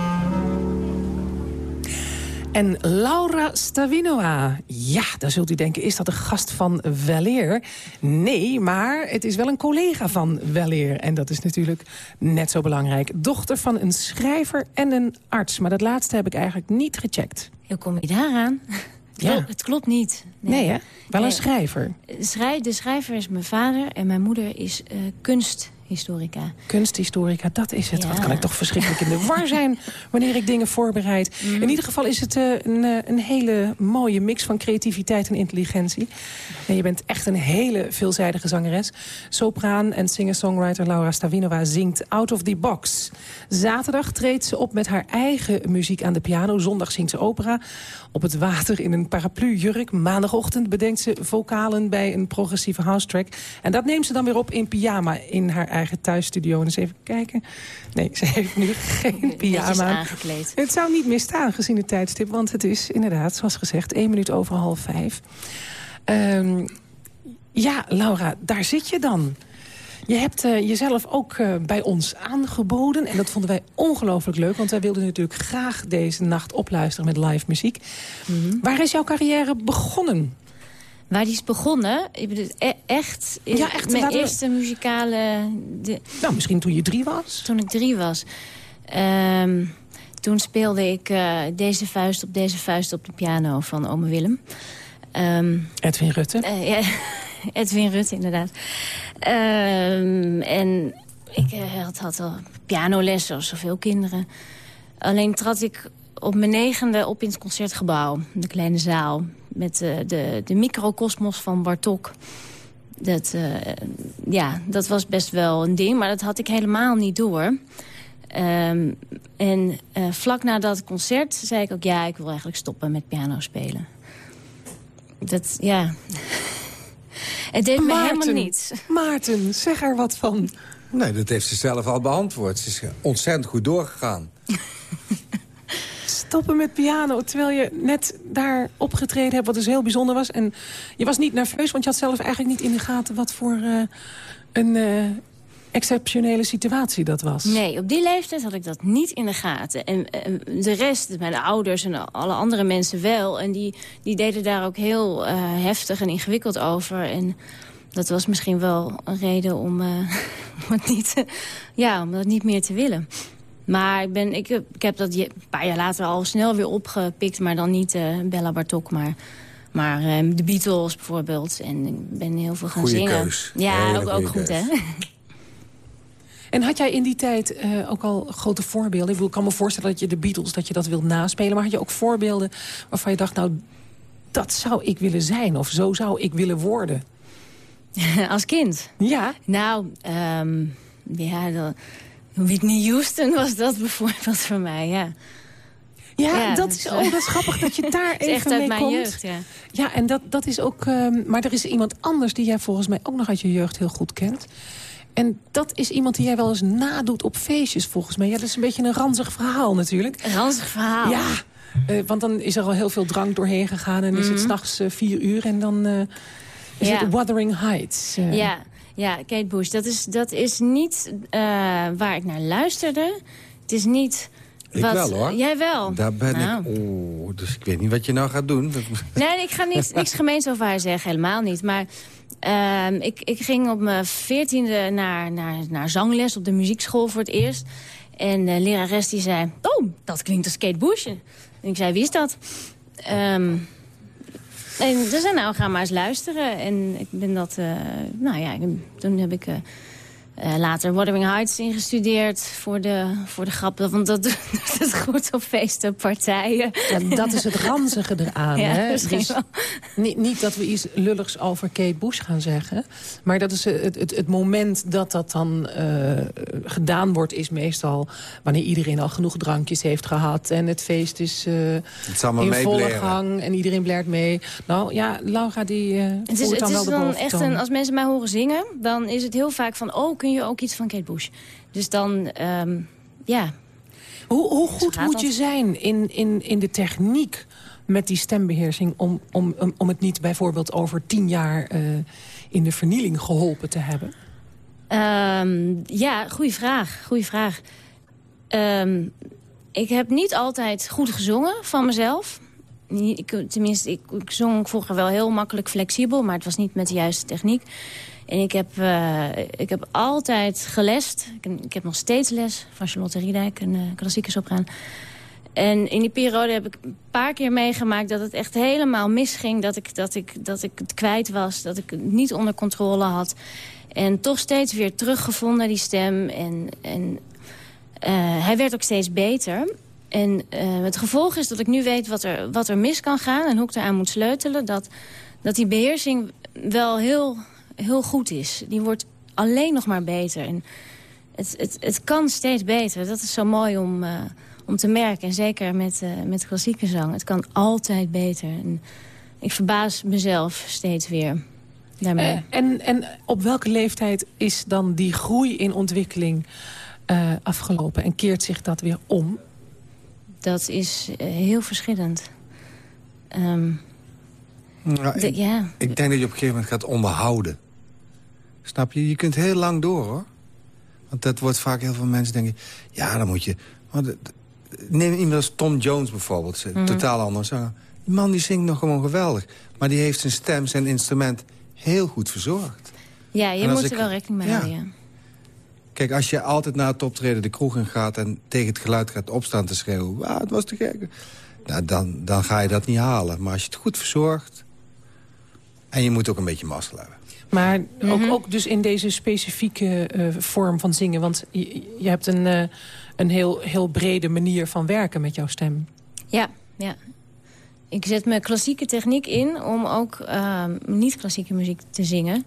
En Laura Stavinoa. Ja, dan zult u denken, is dat een gast van Weleer? Nee, maar het is wel een collega van Weleer. En dat is natuurlijk net zo belangrijk. Dochter van een schrijver en een arts. Maar dat laatste heb ik eigenlijk niet gecheckt. Hoe kom je daaraan? Ja. Ja. Het klopt niet. Nee, hè? Wel een Nee. schrijver. Schrij- De schrijver is mijn vader en mijn moeder is eh, kunsthistorica. Kunsthistorica, dat is het. Ja. Wat kan ik toch verschrikkelijk in de war zijn wanneer ik dingen voorbereid. Mhm. In ieder geval is het eh, een, eh, een hele mooie mix van creativiteit en intelligentie. En je bent echt een hele veelzijdige zangeres. Sopraan en singer-songwriter Laura Stavinova zingt Out of the Box. Zaterdag treedt ze op met haar eigen muziek aan de piano. Zondag zingt ze opera op het water in een paraplu-jurk. Maandagochtend bedenkt ze vocalen bij een progressieve house track. En dat neemt ze dan weer op in pyjama in haar eigen thuisstudio. En eens even kijken. Nee, ze heeft nu geen pyjama. aan. aangekleed. Het zou niet misstaan gezien het tijdstip. Want het is inderdaad, zoals gezegd, één minuut over half vijf. Ehm, ja, Laura, daar zit je dan. Je hebt eh, jezelf ook eh, bij ons aangeboden. En dat vonden wij ongelooflijk leuk. Want wij wilden natuurlijk graag deze nacht opluisteren met live muziek. Mhm. Waar is jouw carrière begonnen? Waar die is begonnen, ik bedoel, e- echt, Ja, echt, mijn we- eerste muzikale... De, Nou, misschien toen je drie was. toen ik drie was. Ehm, toen speelde ik eh, deze vuist op deze vuist op de piano van ome Willem. Ehm, Edwin Rutte. eh, ja, Edwin Rutte, inderdaad. Ehm, en ik eh, had, had al pianoles, zoals zoveel kinderen. Alleen trad ik op mijn negende op in het concertgebouw. De kleine zaal. Met eh, de, de microcosmos van Bartok. Dat, eh, ja, dat was best wel een ding, maar dat had ik helemaal niet door. Ehm, en eh, vlak na dat concert zei ik ook... ja, ik wil eigenlijk stoppen met piano spelen. Dat, ja... Het deed me helemaal niets. Maarten, zeg er wat van. Nee, dat heeft ze zelf al beantwoord. Ze is ontzettend goed doorgegaan. Stoppen met piano, terwijl je net daar opgetreden hebt... wat dus heel bijzonder was. En je was niet nerveus, want je had zelf eigenlijk niet in de gaten... wat voor eh, een eh, exceptionele situatie dat was. Nee, op die leeftijd had ik dat niet in de gaten. En de rest, mijn ouders en alle andere mensen wel. En die, die deden daar ook heel eh, heftig en ingewikkeld over. En dat was misschien wel een reden om, het, niet, ja, om dat niet meer te willen. Maar ik, ben, ik, heb- ik heb dat je- een paar jaar later al snel weer opgepikt. Maar dan niet eh, Bella Bartok, maar... Maar eh, de Beatles bijvoorbeeld. En ik ben heel veel gaan Goeie zingen. keus. Ja, Hele ook, ook goed, keus. hè? En had jij in die tijd eh, ook al grote voorbeelden? Ik, bedoel, ik kan me voorstellen dat je de Beatles dat je dat wilt naspelen. Maar had je ook voorbeelden waarvan je dacht... nou, dat zou ik willen zijn of zo zou ik willen worden? Als kind. Ja, Nou, ehm, ja, dat, Whitney Houston was dat bijvoorbeeld voor mij, ja. ja, Ja, dat, is, oh, dat is grappig dat je daar even echt uit mee mijn komt. jeugd, ja. Ja, en dat, dat is ook... ehm, maar er is iemand anders die jij volgens mij ook nog uit je jeugd heel goed kent. En dat is iemand die jij wel eens nadoet op feestjes, volgens mij. Ja, dat is een beetje een ranzig verhaal natuurlijk. Een ranzig verhaal. Ja, eh, want dan is er al heel veel drank doorheen gegaan... en is het s'nachts eh, vier uur en dan eh, is Ja. het Wuthering Heights. Ja, ja, Kate Bush. Dat is, dat is niet eh, waar ik naar luisterde. Het is niet... Ik wat, wel, hoor. Jij wel. Daar ben Nou. ik... Oeh, dus ik weet niet wat je nou gaat doen. Nee, ik ga niks, niks gemeens over haar zeggen, helemaal niet. Maar ehm, ik, ik ging op mijn veertiende naar, naar, naar zangles op de muziekschool voor het eerst. En de lerares die zei, oh, dat klinkt als Kate Bush. En ik zei, wie is dat? Ehm, en ze zei, nou, ga maar eens luisteren. En ik ben dat, eh, nou ja, toen heb ik... eh, eh, later Wuthering Heights ingestudeerd voor de, voor de grap. Want dat doet het goed op feesten, partijen. Ja, dat is het ranzige eraan. Ja, hè? Dus niet, niet dat we iets lulligs over Kate Bush gaan zeggen. Maar dat is het, het, het moment dat dat dan eh, gedaan wordt... is meestal wanneer iedereen al genoeg drankjes heeft gehad... en het feest is eh, Het in volle gang en iedereen blaert mee. Nou ja, Laura die eh Het is, het dan is wel de dan echt een, als mensen mij horen zingen, dan is het heel vaak van... oh, kun je ook iets van Kate Bush? Dus dan, ehm, ja, Hoe, hoe goed moet je zijn in, in, in de techniek met die stembeheersing... om, om, om- om het niet bijvoorbeeld over tien jaar eh, in de vernieling geholpen te hebben? Ehm, ja, goede vraag. Goeie vraag. Ehm, ik heb niet altijd goed gezongen van mezelf. Ik, tenminste, ik, ik zong vroeger wel heel makkelijk flexibel... maar het was niet met de juiste techniek. En ik heb, eh, ik heb altijd gelest. Ik, ik heb nog steeds les van Charlotte Riedijk, een eh, klassieke. En in die periode heb ik een paar keer meegemaakt dat het echt helemaal misging. Dat ik, dat ik, dat ik het kwijt was, dat ik het niet onder controle had. En toch steeds weer teruggevonden, die stem. En, en eh, hij werd ook steeds beter. En het gevolg is dat ik nu weet wat er, wat er mis kan gaan... en hoe ik eraan moet sleutelen. Dat, dat die beheersing wel heel, heel goed is. Die wordt alleen nog maar beter. En het, het, het kan steeds beter. Dat is zo mooi om, eh, om te merken. En zeker met, eh, met klassieke zang. Het kan altijd beter. En ik verbaas mezelf steeds weer daarmee. Eh, en, en op welke leeftijd is dan die groei in ontwikkeling eh, afgelopen? En keert zich dat weer om? Dat is heel verschillend. Ehm, de- ik, ja, ik denk dat je op een gegeven moment gaat onderhouden. Snap je? Je kunt heel lang door, hoor. Want dat wordt vaak heel veel mensen denken... ja, dan moet je... Neem iemand als Tom Jones bijvoorbeeld. een Totaal anders. Die man die zingt nog gewoon geweldig. Maar die heeft zijn stem, zijn instrument heel goed verzorgd. ja je moet ik- er wel rekening mee ja. houden. Ja. Kijk, als je altijd na het optreden de kroeg in gaat... en tegen het geluid gaat opstaan te schreeuwen... Ah, het was te gek. Nou, dan, dan ga je dat niet halen. Maar als je het goed verzorgt... en je moet ook een beetje mazzel hebben. Maar Mhm. ook, ook dus in deze specifieke eh, vorm van zingen. Want je, je hebt een, eh, een heel, heel brede manier van werken met jouw stem. Ja, ja. Ik zet mijn klassieke techniek in om ook ehm, niet-klassieke muziek te zingen.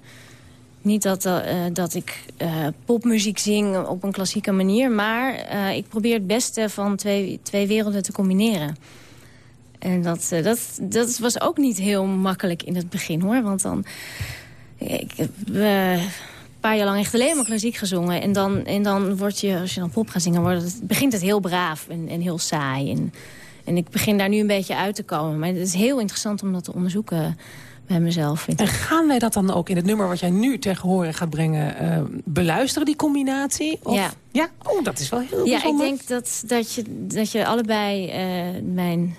Niet dat, eh, dat ik popmuziek zing op een klassieke manier... maar ik probeer het beste van twee, twee werelden te combineren. En dat, dat, dat was ook niet heel makkelijk in het begin, hoor. Want dan... Ik heb eh, een paar jaar lang echt alleen maar klassiek gezongen. En dan, en dan word je, als je dan pop gaat zingen... Wordt het, begint het heel braaf en, en heel saai. En, en ik begin daar nu een beetje uit te komen. Maar het is heel interessant om dat te onderzoeken bij mezelf. Vind En ik. gaan wij dat dan ook in het nummer wat jij nu tegen horen gaat brengen... eh, beluisteren, die combinatie? Of? Ja. Ja? Oh, dat is wel heel Ja, ik bijzonder. denk dat, dat, je, dat je allebei eh, mijn,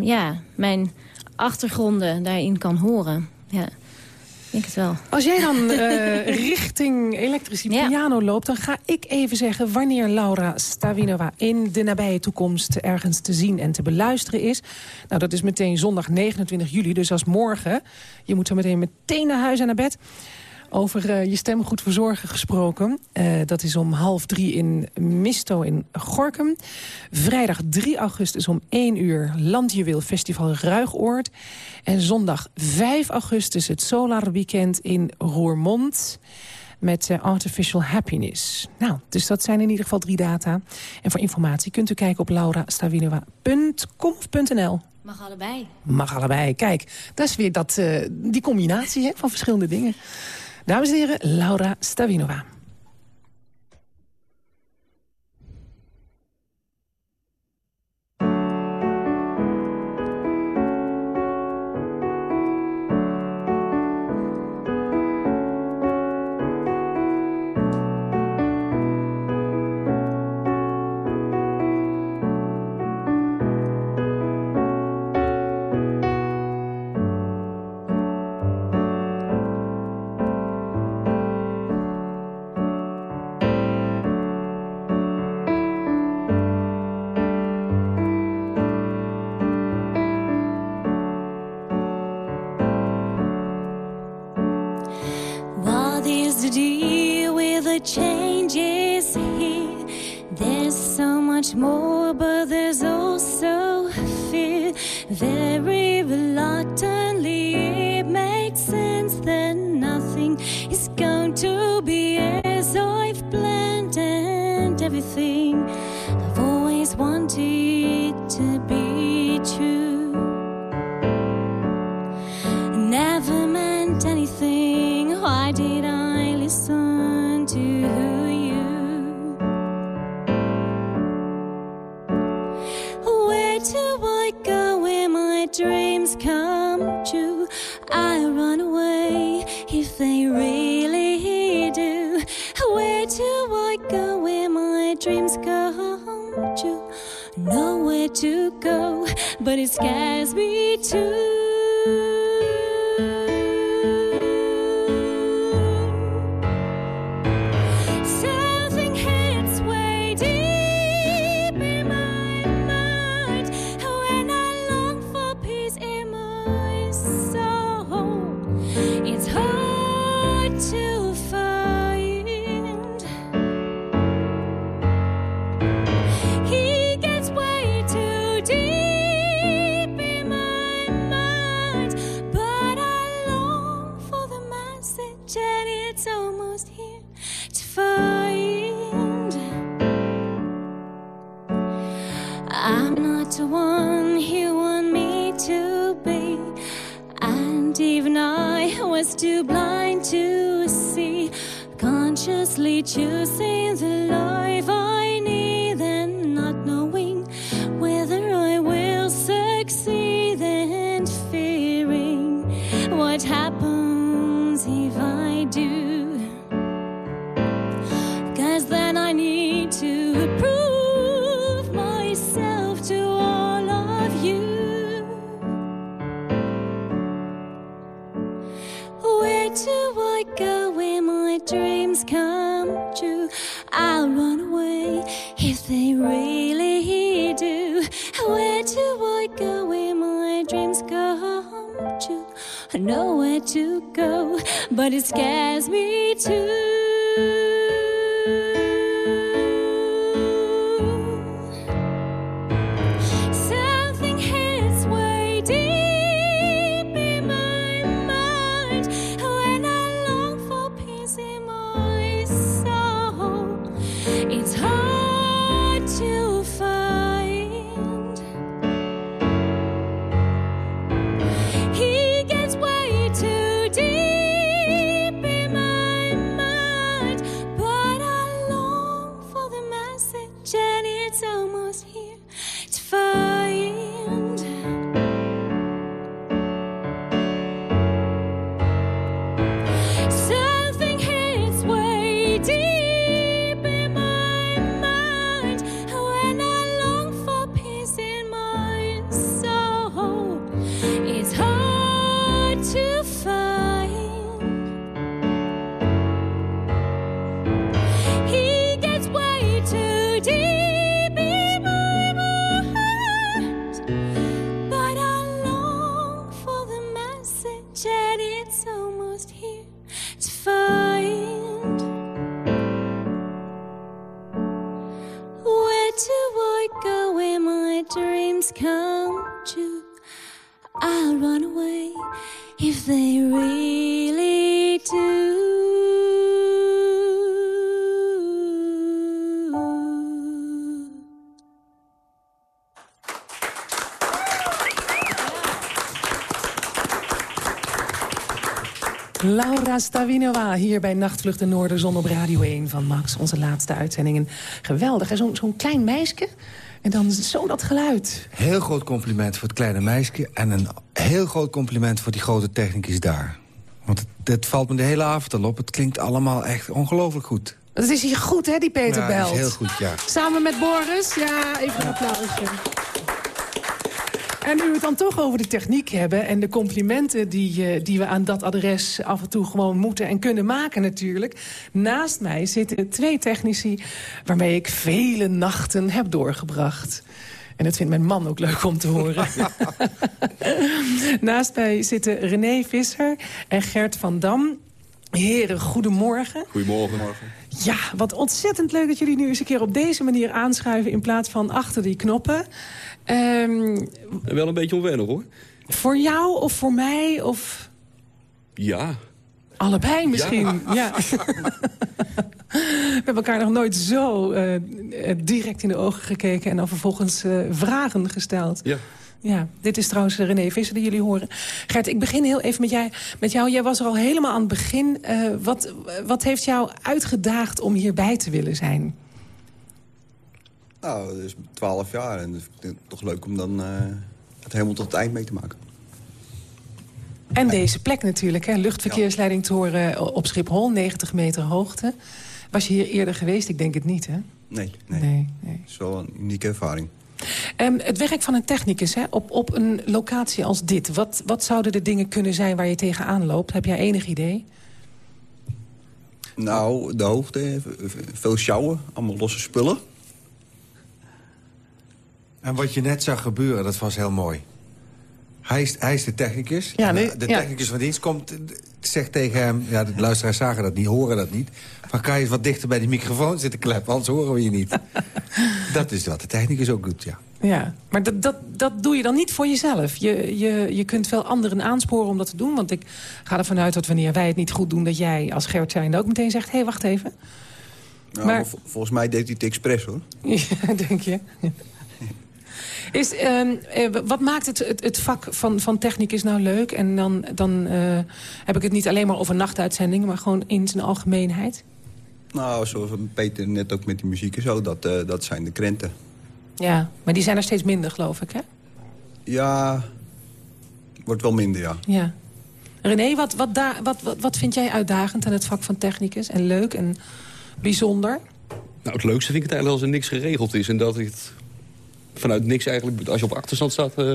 ja, mijn achtergronden daarin kan horen. Ja, ik denk het wel. Als jij dan eh, richting elektrische Ja. piano loopt... dan ga ik even zeggen wanneer Laura Stavinova in de nabije toekomst... ergens te zien en te beluisteren is. Nou, dat is meteen zondag 29 juli, dus als morgen. Je moet zo meteen meteen naar huis en naar bed. Over eh, je stem goed verzorgen gesproken. Eh, dat is om half drie in Misto in Gorkum. Vrijdag 3 augustus om 1 uur Landjuweel Festival Ruigoord. En zondag 5 augustus het Solar Weekend in Roermond met eh, Artificial Happiness. Nou, dus dat zijn in ieder geval drie data. En voor informatie kunt u kijken op of .nl. Mag allebei. Mag allebei. Kijk, dat is weer dat, die combinatie hè, van verschillende dingen. Dames en heren, Laura Stavinova. Change is here. There's so much more, but there's also fear. Very reluctantly, it makes sense that nothing is going to dreams come true? Nowhere to go, but it scares me too. Was too blind to see. Consciously choosing the life come? I'll run away if they really do. Laura Stavinova hier bij Nachtvlucht in Noorderzon op Radio 1 van Max. Onze laatste uitzendingen. Geweldig, hè? Zo'n zo'n klein meisje en dan zo dat geluid. Heel groot compliment voor het kleine meisje... en een heel groot compliment voor die grote technicus daar. Want het, het valt me de hele avond al op. Het klinkt allemaal echt ongelooflijk goed. Dat is hier goed, hè, die Peter ja, Belt? heel goed, ja. Samen met Boris. Ja, even een applausje. En nu we het dan toch over de techniek hebben... en de complimenten die, eh, die we aan dat adres af en toe gewoon moeten en kunnen maken natuurlijk. Naast mij zitten twee technici waarmee ik vele nachten heb doorgebracht. En dat vindt mijn man ook leuk om te horen. Naast mij zitten René Visser en Gert van Dam. Heren, goedemorgen. Goedemorgen. Ja, wat ontzettend leuk dat jullie nu eens een keer op deze manier aanschuiven... in plaats van achter die knoppen. Ehm, Wel een beetje onwennig, hoor. voor jou of voor mij of Ja. allebei misschien? Ja. We hebben elkaar nog nooit zo eh, eh, direct in de ogen gekeken... en dan vervolgens eh, vragen gesteld. Ja. Ja, dit is trouwens René Visser die jullie horen. Gert, ik begin heel even met, jij, met jou. Jij was er al helemaal aan het begin. Wat, wat heeft jou uitgedaagd om hierbij te willen zijn? Nou, dat is 12 jaar en het is toch leuk om dan eh, het helemaal tot het eind mee te maken. En deze plek natuurlijk, hè? luchtverkeersleiding te horen op Schiphol, 90 meter hoogte. Was je hier eerder geweest? Ik denk het niet, hè? Nee, nee. Nee, Het is wel een unieke ervaring. Ehm, het werk van een technicus hè, op, op een locatie als dit. Wat, wat zouden de dingen kunnen zijn waar je tegenaan loopt? Heb jij enig idee? Nou, de hoogte, veel sjouwen, allemaal losse spullen. En wat je net zag gebeuren, dat was heel mooi. Hij is, hij is de technicus. Ja, nee, de, ja. technicus van dienst komt, eh, zegt tegen hem... Ja, de luisteraars zagen dat niet, horen dat niet. Van, kan je eens wat dichter bij die microfoon zitten kleppen, anders horen we je niet. dat is wat de technicus ook doet, ja. Ja, maar dat, dat, dat doe je dan niet voor jezelf. Je, je, je kunt wel anderen aansporen om dat te doen. Want ik ga ervan uit dat wanneer wij het niet goed doen... dat jij als Gert zijnde ook meteen zegt... hé, hey, wacht even. Nou, Maar- maar vol- volgens mij deed hij het expres, hoor. Ja, denk je? Is, ehm, eh, wat maakt het, het, het vak van, van technicus nou leuk? En dan, dan eh, heb ik het niet alleen maar over nachtuitzendingen... maar gewoon in zijn algemeenheid. Nou, zoals Peter net ook met die muziek en zo, dat, eh, dat zijn de krenten. Ja, maar die zijn er steeds minder, geloof ik, hè? Ja, wordt wel minder, ja. Ja. René, wat, wat, daar, wat, wat, wat vind jij uitdagend aan het vak van technicus? En leuk en bijzonder? Nou, het leukste vind ik het eigenlijk als er niks geregeld is. En dat het vanuit niks eigenlijk, als je op achterstand staat... eh,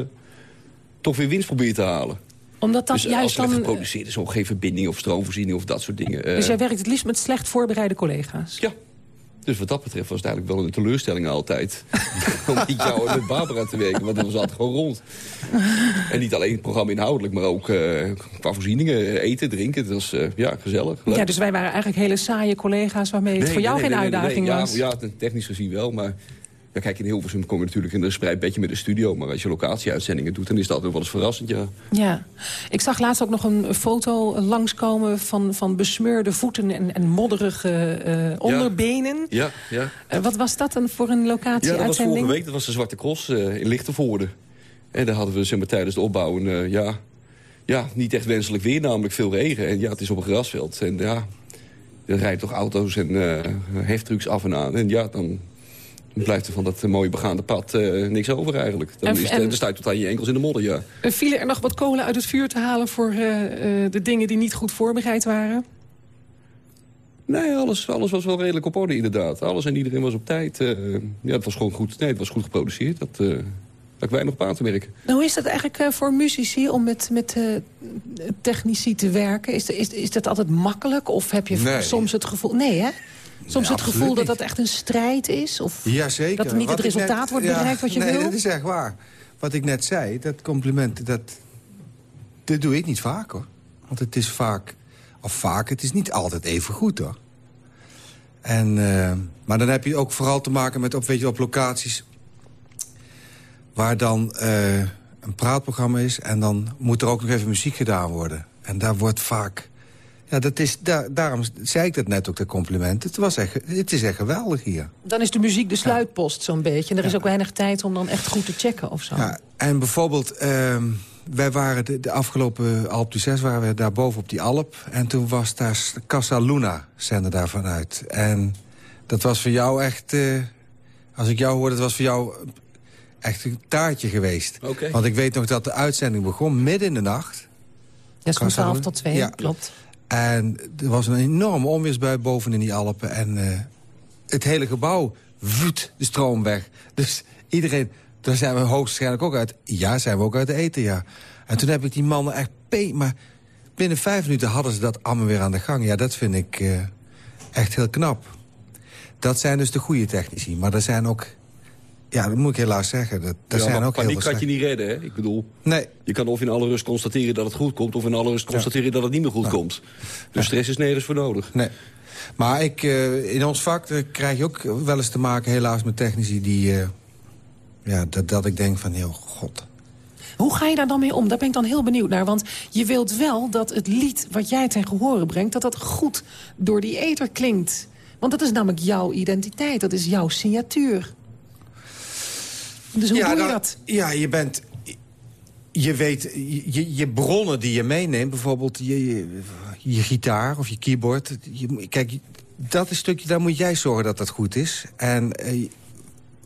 toch weer winst probeert te halen. Omdat dat dus als juist echt dan... geproduceerd is, ook geen verbinding of stroomvoorziening of dat soort dingen. eh. dus jij werkt het liefst met slecht voorbereide collega's? Ja. Dus wat dat betreft was het eigenlijk wel een teleurstelling altijd. om met jou en met Barbara te werken, want dat was altijd gewoon rond. en niet alleen het programma inhoudelijk, maar ook eh, qua voorzieningen, eten, drinken. Het was eh, ja, gezellig. leuk. Ja, dus wij waren eigenlijk hele saaie collega's... waarmee het voor jou geen uitdaging ja, was. Ja, technisch gezien wel, maar... Ja, kijk, in Hilversum kom je natuurlijk in een spreid bedje met de studio. Maar als je locatieuitzendingen doet, dan is dat ook wel eens verrassend, ja. Ja, ik zag laatst ook nog een foto langskomen van, van besmeurde voeten en, en modderige eh, onderbenen. Ja, ja. Eh, wat was dat dan voor een Ja, dat was locatie-uitzending? vorige week. Dat was de Zwarte Cross eh, in Lichtenvoorde. En daar hadden we zeg maar, tijdens de opbouw een, ja, ja, niet echt wenselijk weer, namelijk veel regen. En ja, het is op een grasveld. En ja, er rijden toch auto's en heftrucks af en aan. En ja, dan blijft er van dat eh, mooie begaande pad eh, niks over eigenlijk. Dan, En- is het, en- dan sta je tot aan je enkels in de modder, ja. Eh, Vielen er nog wat kolen uit het vuur te halen voor eh, eh, de dingen die niet goed voorbereid waren? Nee, alles, alles was wel redelijk op orde inderdaad. Alles en iedereen was op tijd. eh, ja, het was gewoon goed, nee, het was goed geproduceerd. Dat, eh heb ik weinig op aan te merken. Nou, hoe is dat eigenlijk eh, voor muzici om met, met eh, technici te werken? Is, is, is dat altijd makkelijk? Of heb je Nee. soms het gevoel... Nee, hè? Soms het gevoel dat dat echt een strijd is? Of Jazeker. dat er niet Wat het resultaat net- wordt bereikt wat je nee, wil? dat is echt waar. Wat ik net zei, dat compliment, dat, dat doe ik niet vaak, hoor. Want het is vaak, of vaak, het is niet altijd even goed, hoor. En, eh, maar dan heb je ook vooral te maken met, op, weet je, op locaties... waar dan eh, een praatprogramma is... en dan moet er ook nog even muziek gedaan worden. En daar wordt vaak... Ja, dat is, daar, daarom zei ik dat net ook, de compliment. Het, was echt, het is echt geweldig hier. Dan is de muziek de sluitpost zo'n beetje. En er is ook weinig tijd om dan echt goed te checken of zo. Ja, en bijvoorbeeld, ehm, wij waren de, de afgelopen Alp du 6 waren we daar boven op die Alp. En toen was daar Casa Luna, zender daarvan uit. En dat was voor jou echt, eh, als ik jou hoorde, dat was voor jou echt een taartje geweest. Oké. Want ik weet nog dat de uitzending begon midden in de nacht. Ja, van Casa 12 Luna. tot 2, Ja. klopt. En er was een enorme onweersbui boven in die Alpen. En eh, het hele gebouw woedt de stroom weg. Dus iedereen, daar zijn we hoogstwaarschijnlijk ook uit. Ja, zijn we ook uit de eten, ja. En toen heb ik die mannen echt... Pe maar binnen vijf minuten hadden ze dat allemaal weer aan de gang. Ja, dat vind ik eh, echt heel knap. Dat zijn dus de goede technici. Maar er zijn ook Ja, dat moet ik helaas zeggen. Dat, dat Ja, zijn ook heel paniek gaat je niet redden, hè? Ik bedoel, Nee. je kan of in alle rust constateren dat het goed komt... of in alle rust constateren dat het niet meer goed komt. Dus stress is nergens voor nodig. Nee. Maar ik, eh, in ons vak eh, krijg je ook wel eens te maken helaas met technici die... eh, ja, dat, dat ik denk van, heel god. Hoe ga je daar dan mee om? Daar ben ik dan heel benieuwd naar. Want je wilt wel dat het lied wat jij ten gehore brengt... dat dat goed door die ether klinkt. Want dat is namelijk jouw identiteit. Dat is jouw signatuur. Dus hoe ja, doe je dan- dat? Ja, je bent... Je weet, je, je bronnen die je meeneemt, bijvoorbeeld je, je, je gitaar of je keyboard. Je, kijk, dat is stukje, daar moet jij zorgen dat dat goed is. En eh,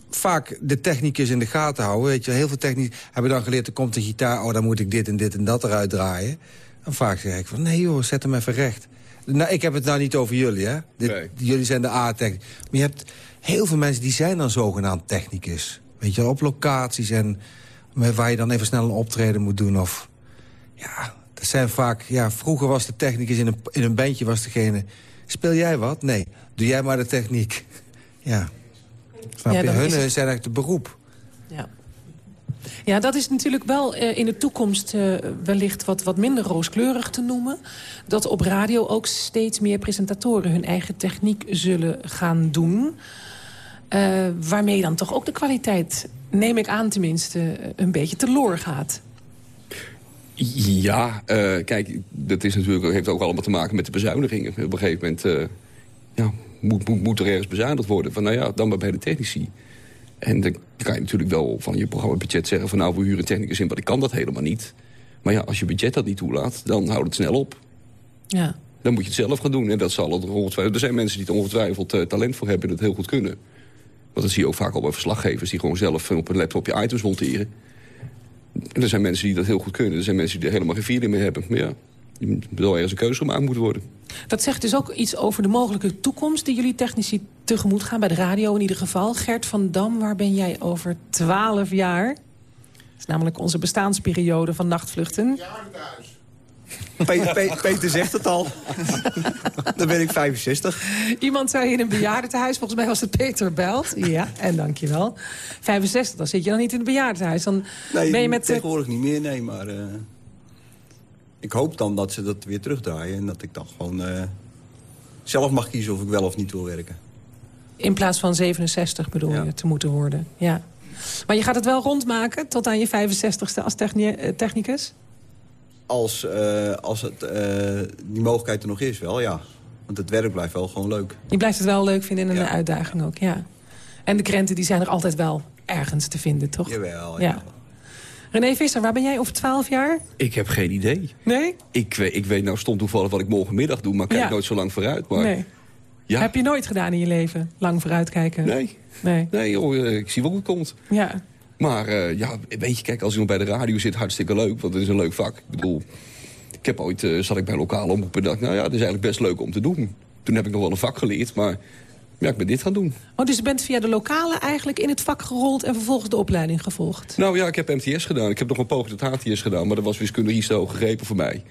vaak de technicus in de gaten houden. Weet je, heel veel technici hebben dan geleerd, er komt een gitaar... oh, dan moet ik dit en dit en dat eruit draaien. En vaak zeg ik van, nee joh, zet hem even recht. Nou, ik heb het nou niet over jullie, hè. Dit, Nee. Jullie zijn de A-technicus. Maar je hebt heel veel mensen die zijn dan zogenaamd technicus. Weet je, op locaties en waar je dan even snel een optreden moet doen. Of, ja, dat zijn vaak... Ja, vroeger was de technicus in een, in een bandje was degene... Speel jij wat? Nee. Doe jij maar de techniek. Ja. Snap Ja, je? Hun het- zijn eigenlijk de beroep. Ja. Ja, dat is natuurlijk wel eh, in de toekomst eh, wellicht wat, wat minder rooskleurig te noemen. Dat op radio ook steeds meer presentatoren hun eigen techniek zullen gaan doen. Eh, waarmee dan toch ook de kwaliteit, neem ik aan tenminste, eh, een beetje teloor gaat. Ja, eh, kijk, dat is natuurlijk, heeft ook allemaal te maken met de bezuinigingen. Op een gegeven moment ja, moet, moet, moet er ergens bezuinigd worden. Van nou ja, dan maar bij de technici. En dan kan je natuurlijk wel van je programmabudget zeggen... van nou, we huren technicus in, maar ik kan dat helemaal niet. Maar ja, als je budget dat niet toelaat, dan houdt het snel op. Ja. Dan moet je het zelf gaan doen. En dat zal het ongetwijfeld... Er zijn mensen die het ongetwijfeld talent voor hebben en het heel goed kunnen. Want dat zie je ook vaak al bij verslaggevers... die gewoon zelf op een laptopje items monteren. En er zijn mensen die dat heel goed kunnen. Er zijn mensen die er helemaal geen feeling mee hebben. Maar ja, er zal ergens een keuze gemaakt moeten worden. Dat zegt dus ook iets over de mogelijke toekomst... die jullie technici tegemoet gaan, bij de radio in ieder geval. Gert van Dam, waar ben jij over twaalf jaar? Dat is namelijk onze bestaansperiode van nachtvluchten. Peter, zegt het al. Dan ben ik 65. Iemand zei in een bejaardentehuis, volgens mij was het Peter Belt. Ja, en dankjewel. 65, dan zit je dan niet in het bejaardentehuis. Dan Nee, ben je met... tegenwoordig niet meer, nee. Maar eh, ik hoop dan dat ze dat weer terugdraaien. En dat ik dan gewoon eh, zelf mag kiezen of ik wel of niet wil werken. in plaats van 67 bedoel Ja. je te moeten worden. Ja. Maar je gaat het wel rondmaken tot aan je 65ste als eh, technicus? Als, eh, als het, eh, die mogelijkheid er nog is, wel ja. Want het werk blijft wel gewoon leuk. Je blijft het wel leuk vinden en Ja. een uitdaging ook, ja. En de krenten die zijn er altijd wel ergens te vinden, toch? Jawel, Ja. ja. René Visser, waar ben jij over 12 jaar? Ik heb geen idee. Nee? Ik weet, ik weet nou stond toevallig wat ik morgenmiddag doe... maar kijk Ja. nooit zo lang vooruit. Maar Nee. ja, Heb je nooit gedaan in je leven? Lang vooruitkijken? nee. Nee. Nee, joh, eh, ik zie wel hoe het komt. Ja. Maar eh, ja, weet je, kijk, als nog bij de radio zit, hartstikke leuk. Want het is een leuk vak. Ik bedoel, ik heb ooit, eh, zat ik bij een lokale omroep en dacht... nou ja, het is eigenlijk best leuk om te doen. Toen heb ik nog wel een vak geleerd, maar ja, ik ben dit gaan doen. Oh, dus je bent via de lokale eigenlijk in het vak gerold... en vervolgens de opleiding gevolgd? Nou ja, ik heb MTS gedaan. Ik heb nog een poging tot HTS gedaan, maar dat was wiskunde iets te hoog gegrepen voor mij.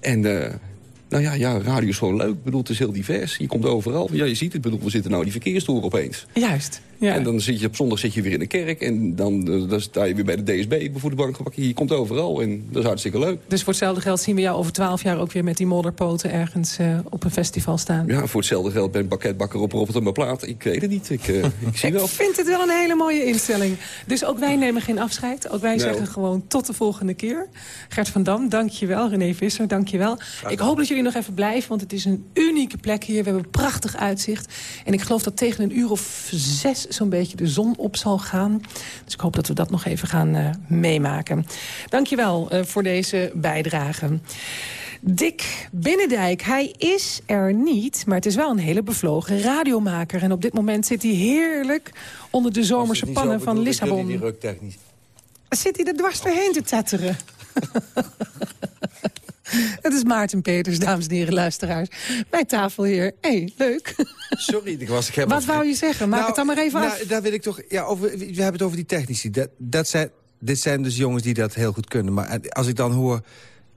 En eh, nou ja, ja, radio is gewoon leuk. Ik bedoel, het is heel divers. Je komt overal. Ja, je ziet het. Ik bedoel, we zitten nou in die verkeerstoer opeens. Juist. Ja. En dan zit je op zondag zit je weer in de kerk. En dan, eh, dan sta je weer bij de DSB voor de bank gebakken. Je komt overal en dat is hartstikke leuk. Dus voor hetzelfde geld zien we jou over 12 jaar ook weer met die modderpoten ergens eh, op een festival staan. Ja, voor hetzelfde geld ben ik bakketbakker op Rotterdam Plaat. Ik weet het niet. Ik, eh, ik zie wel. Ik vind het wel een hele mooie instelling. Dus ook wij nemen geen afscheid. Ook wij Nee. zeggen gewoon tot de volgende keer. Gert van Dam, dank je wel. René Visser, dank je wel. Ik hoop dat jullie nog even blijven, want het is een unieke plek hier. We hebben een prachtig uitzicht. En ik geloof dat tegen een uur of zes zo'n beetje de zon op zal gaan. Dus ik hoop dat we dat nog even gaan eh, meemaken. Dank je wel eh, voor deze bijdrage. Dick Binnendijk, hij is er niet, maar het is wel een hele bevlogen radiomaker. En op dit moment zit hij heerlijk onder de zomerse pannen van Lissabon. Die ruktechnisch. Zit hij er dwars doorheen te tetteren? Het is Maarten Peters, dames en heren luisteraars. Bij tafel hier. Hé, hey, leuk. Sorry, ik was ik heb Wat wou je zeggen? Maak Nou, het dan maar even nou, af. Daar wil ik toch. Ja, over, we hebben het over die technici. Dat, dat zijn, dit zijn dus jongens die dat heel goed kunnen. Maar als ik dan hoor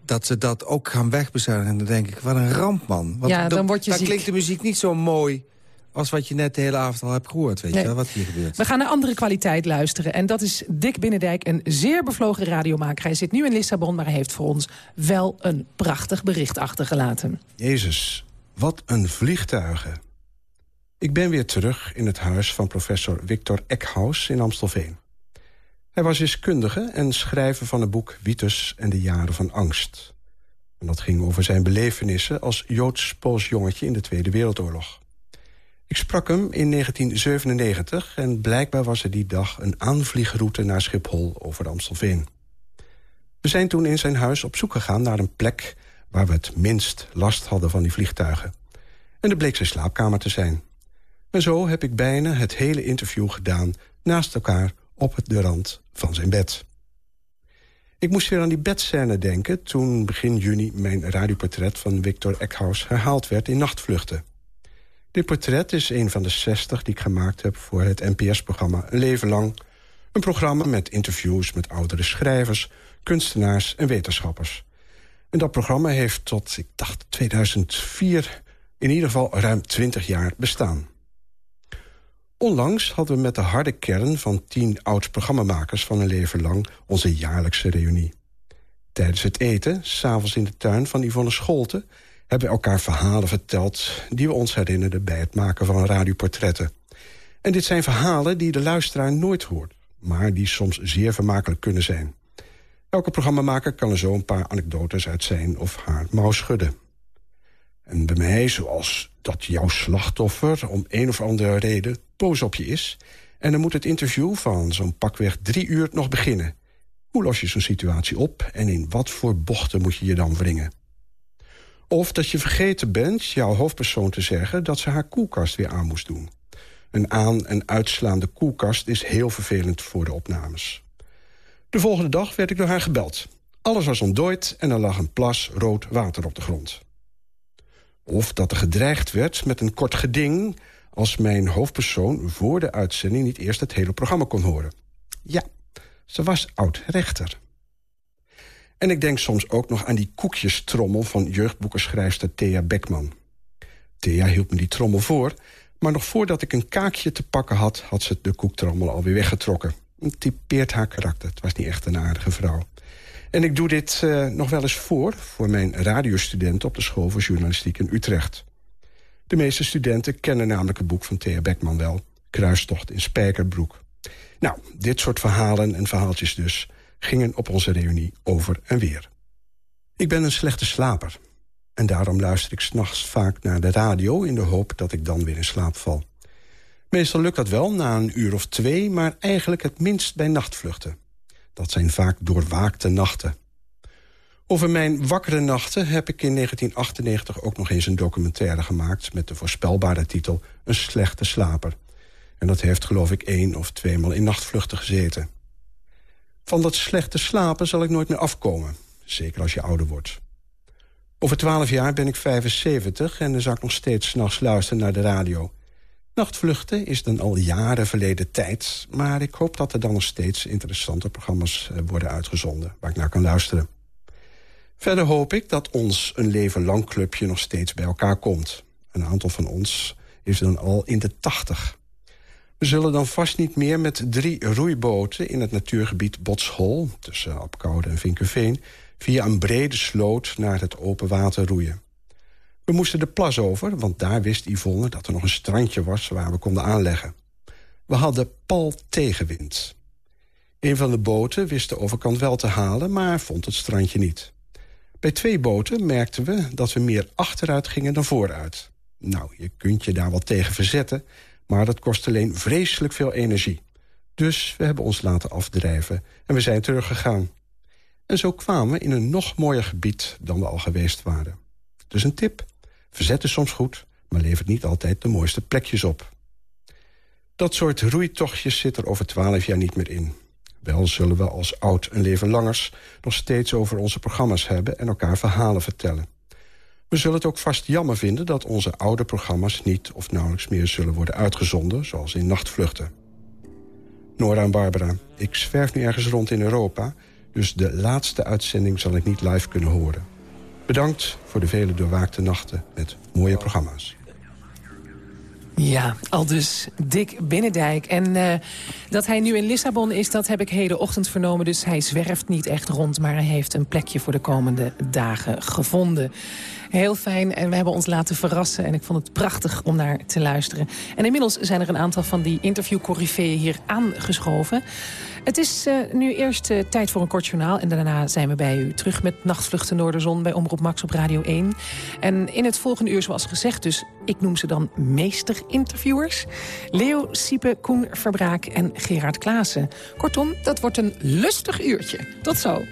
dat ze dat ook gaan wegbezuinigen... dan denk ik, wat een ramp, man. Want Ja, dan word je dan ziek. klinkt de muziek niet zo mooi als wat je net de hele avond al hebt gehoord. Weet Nee. je wel, wat hier gebeurt. We gaan naar andere kwaliteit luisteren. En dat is Dick Binnendijk, een zeer bevlogen radiomaker. Hij zit nu in Lissabon, maar hij heeft voor ons wel een prachtig bericht achtergelaten. Jezus, wat een vliegtuigen. Ik ben weer terug in het huis van professor Victor Eckhaus in Amstelveen. Hij was wiskundige en schrijver van het boek Vitus en de jaren van angst. En dat ging over zijn belevenissen als Joods-Pools jongetje in de Tweede Wereldoorlog. Ik sprak hem in 1997 en blijkbaar was er die dag een aanvliegroute naar Schiphol over Amstelveen. We zijn toen in zijn huis op zoek gegaan naar een plek waar we het minst last hadden van die vliegtuigen. En dat bleek zijn slaapkamer te zijn. En zo heb ik bijna het hele interview gedaan naast elkaar op de rand van zijn bed. Ik moest weer aan die bedscène denken toen begin juni mijn radioportret van Victor Eckhaus herhaald werd in Nachtvluchten. Dit portret is een van de 60 die ik gemaakt heb voor het NPS-programma Een Leven Lang. Een programma met interviews met oudere schrijvers, kunstenaars en wetenschappers. En dat programma heeft tot, ik dacht, 2004 in ieder geval ruim 20 jaar bestaan. Onlangs hadden we met de harde kern van tien oud-programmamakers van een leven lang onze jaarlijkse reunie. Tijdens het eten, s'avonds in de tuin van Yvonne Scholte... hebben elkaar verhalen verteld die we ons herinnerden... bij het maken van radioportretten. En dit zijn verhalen die de luisteraar nooit hoort... maar die soms zeer vermakelijk kunnen zijn. Elke programmamaker kan er zo een paar anekdotes uit zijn of haar mouw schudden. En bij mij, zoals dat jouw slachtoffer om een of andere reden boos op je is... en dan moet het interview van zo'n pakweg drie uur nog beginnen. Hoe los je zo'n situatie op en in wat voor bochten moet je je dan wringen? Of dat je vergeten bent jouw hoofdpersoon te zeggen... dat ze haar koelkast weer aan moest doen. Een aan- en uitslaande koelkast is heel vervelend voor de opnames. De volgende dag werd ik door haar gebeld. Alles was ontdooid en er lag een plas rood water op de grond. Of dat er gedreigd werd met een kort geding... als mijn hoofdpersoon voor de uitzending niet eerst het hele programma kon horen. Ja, ze was oud-rechter. En ik denk soms ook nog aan die koekjestrommel... van jeugdboekenschrijfster Thea Beckman. Thea hield me die trommel voor... maar nog voordat ik een kaakje te pakken had... had ze de koektrommel alweer weggetrokken. Het typeert haar karakter. Het was niet echt een aardige vrouw. En ik doe dit uh, nog wel eens voor... voor mijn radiostudenten op de School voor Journalistiek in Utrecht. De meeste studenten kennen namelijk het boek van Thea Beckman wel... Kruistocht in Spijkerbroek. Nou, dit soort verhalen en verhaaltjes dus... gingen op onze reunie over en weer. Ik ben een slechte slaper. En daarom luister ik s'nachts vaak naar de radio... in de hoop dat ik dan weer in slaap val. Meestal lukt dat wel na een uur of twee... maar eigenlijk het minst bij nachtvluchten. Dat zijn vaak doorwaakte nachten. Over mijn wakkere nachten heb ik in 1998 ook nog eens een documentaire gemaakt... met de voorspelbare titel Een slechte slaper. En dat heeft geloof ik één of tweemaal in nachtvluchten gezeten. Van dat slechte slapen zal ik nooit meer afkomen. Zeker als je ouder wordt. Over twaalf jaar ben ik 75 en dan zal ik nog steeds s'nachts luisteren naar de radio. Nachtvluchten is dan al jaren verleden tijd... maar ik hoop dat er dan nog steeds interessante programma's worden uitgezonden... waar ik naar kan luisteren. Verder hoop ik dat ons een leven lang clubje nog steeds bij elkaar komt. Een aantal van ons is dan al in de tachtig. We zullen dan vast niet meer met drie roeiboten... in het natuurgebied Botshol, tussen Apkoude en Vinkenveen... via een brede sloot naar het open water roeien. We moesten de plas over, want daar wist Yvonne dat er nog een strandje was... waar we konden aanleggen. We hadden pal tegenwind. Een van de boten wist de overkant wel te halen, maar vond het strandje niet. Bij twee boten merkten we dat we meer achteruit gingen dan vooruit. Nou, je kunt je daar wel tegen verzetten, maar dat kost alleen vreselijk veel energie. Dus we hebben ons laten afdrijven en we zijn teruggegaan. En zo kwamen we in een nog mooier gebied dan we al geweest waren. Dus een tip, verzet is soms goed, maar levert niet altijd de mooiste plekjes op. Dat soort roeitochtjes zit er over twaalf jaar niet meer in. Wel zullen we als oud en leven langers nog steeds over onze programma's hebben... en elkaar verhalen vertellen. We zullen het ook vast jammer vinden dat onze oude programma's... niet of nauwelijks meer zullen worden uitgezonden, zoals in Nachtvluchten. Nora en Barbara, ik zwerf nu ergens rond in Europa... dus de laatste uitzending zal ik niet live kunnen horen. Bedankt voor de vele doorwaakte nachten met mooie programma's. Ja, al dus Dick Binnendijk. En uh, dat hij nu in Lissabon is, dat heb ik hedenochtend vernomen. Dus hij zwerft niet echt rond, maar hij heeft een plekje voor de komende dagen gevonden. Heel fijn en we hebben ons laten verrassen. En ik vond het prachtig om naar te luisteren. En inmiddels zijn er een aantal van die interview hier aangeschoven. Het is uh, nu eerst uh, tijd voor een kort journaal. En daarna zijn we bij u terug met Nachtvluchten Noorderzon... bij Omroep Max op Radio 1. En in het volgende uur, zoals gezegd, dus ik noem ze dan meester-interviewers. Leo, Siepe, Koen Verbraak en Gerard Klaassen. Kortom, dat wordt een lustig uurtje. Tot zo.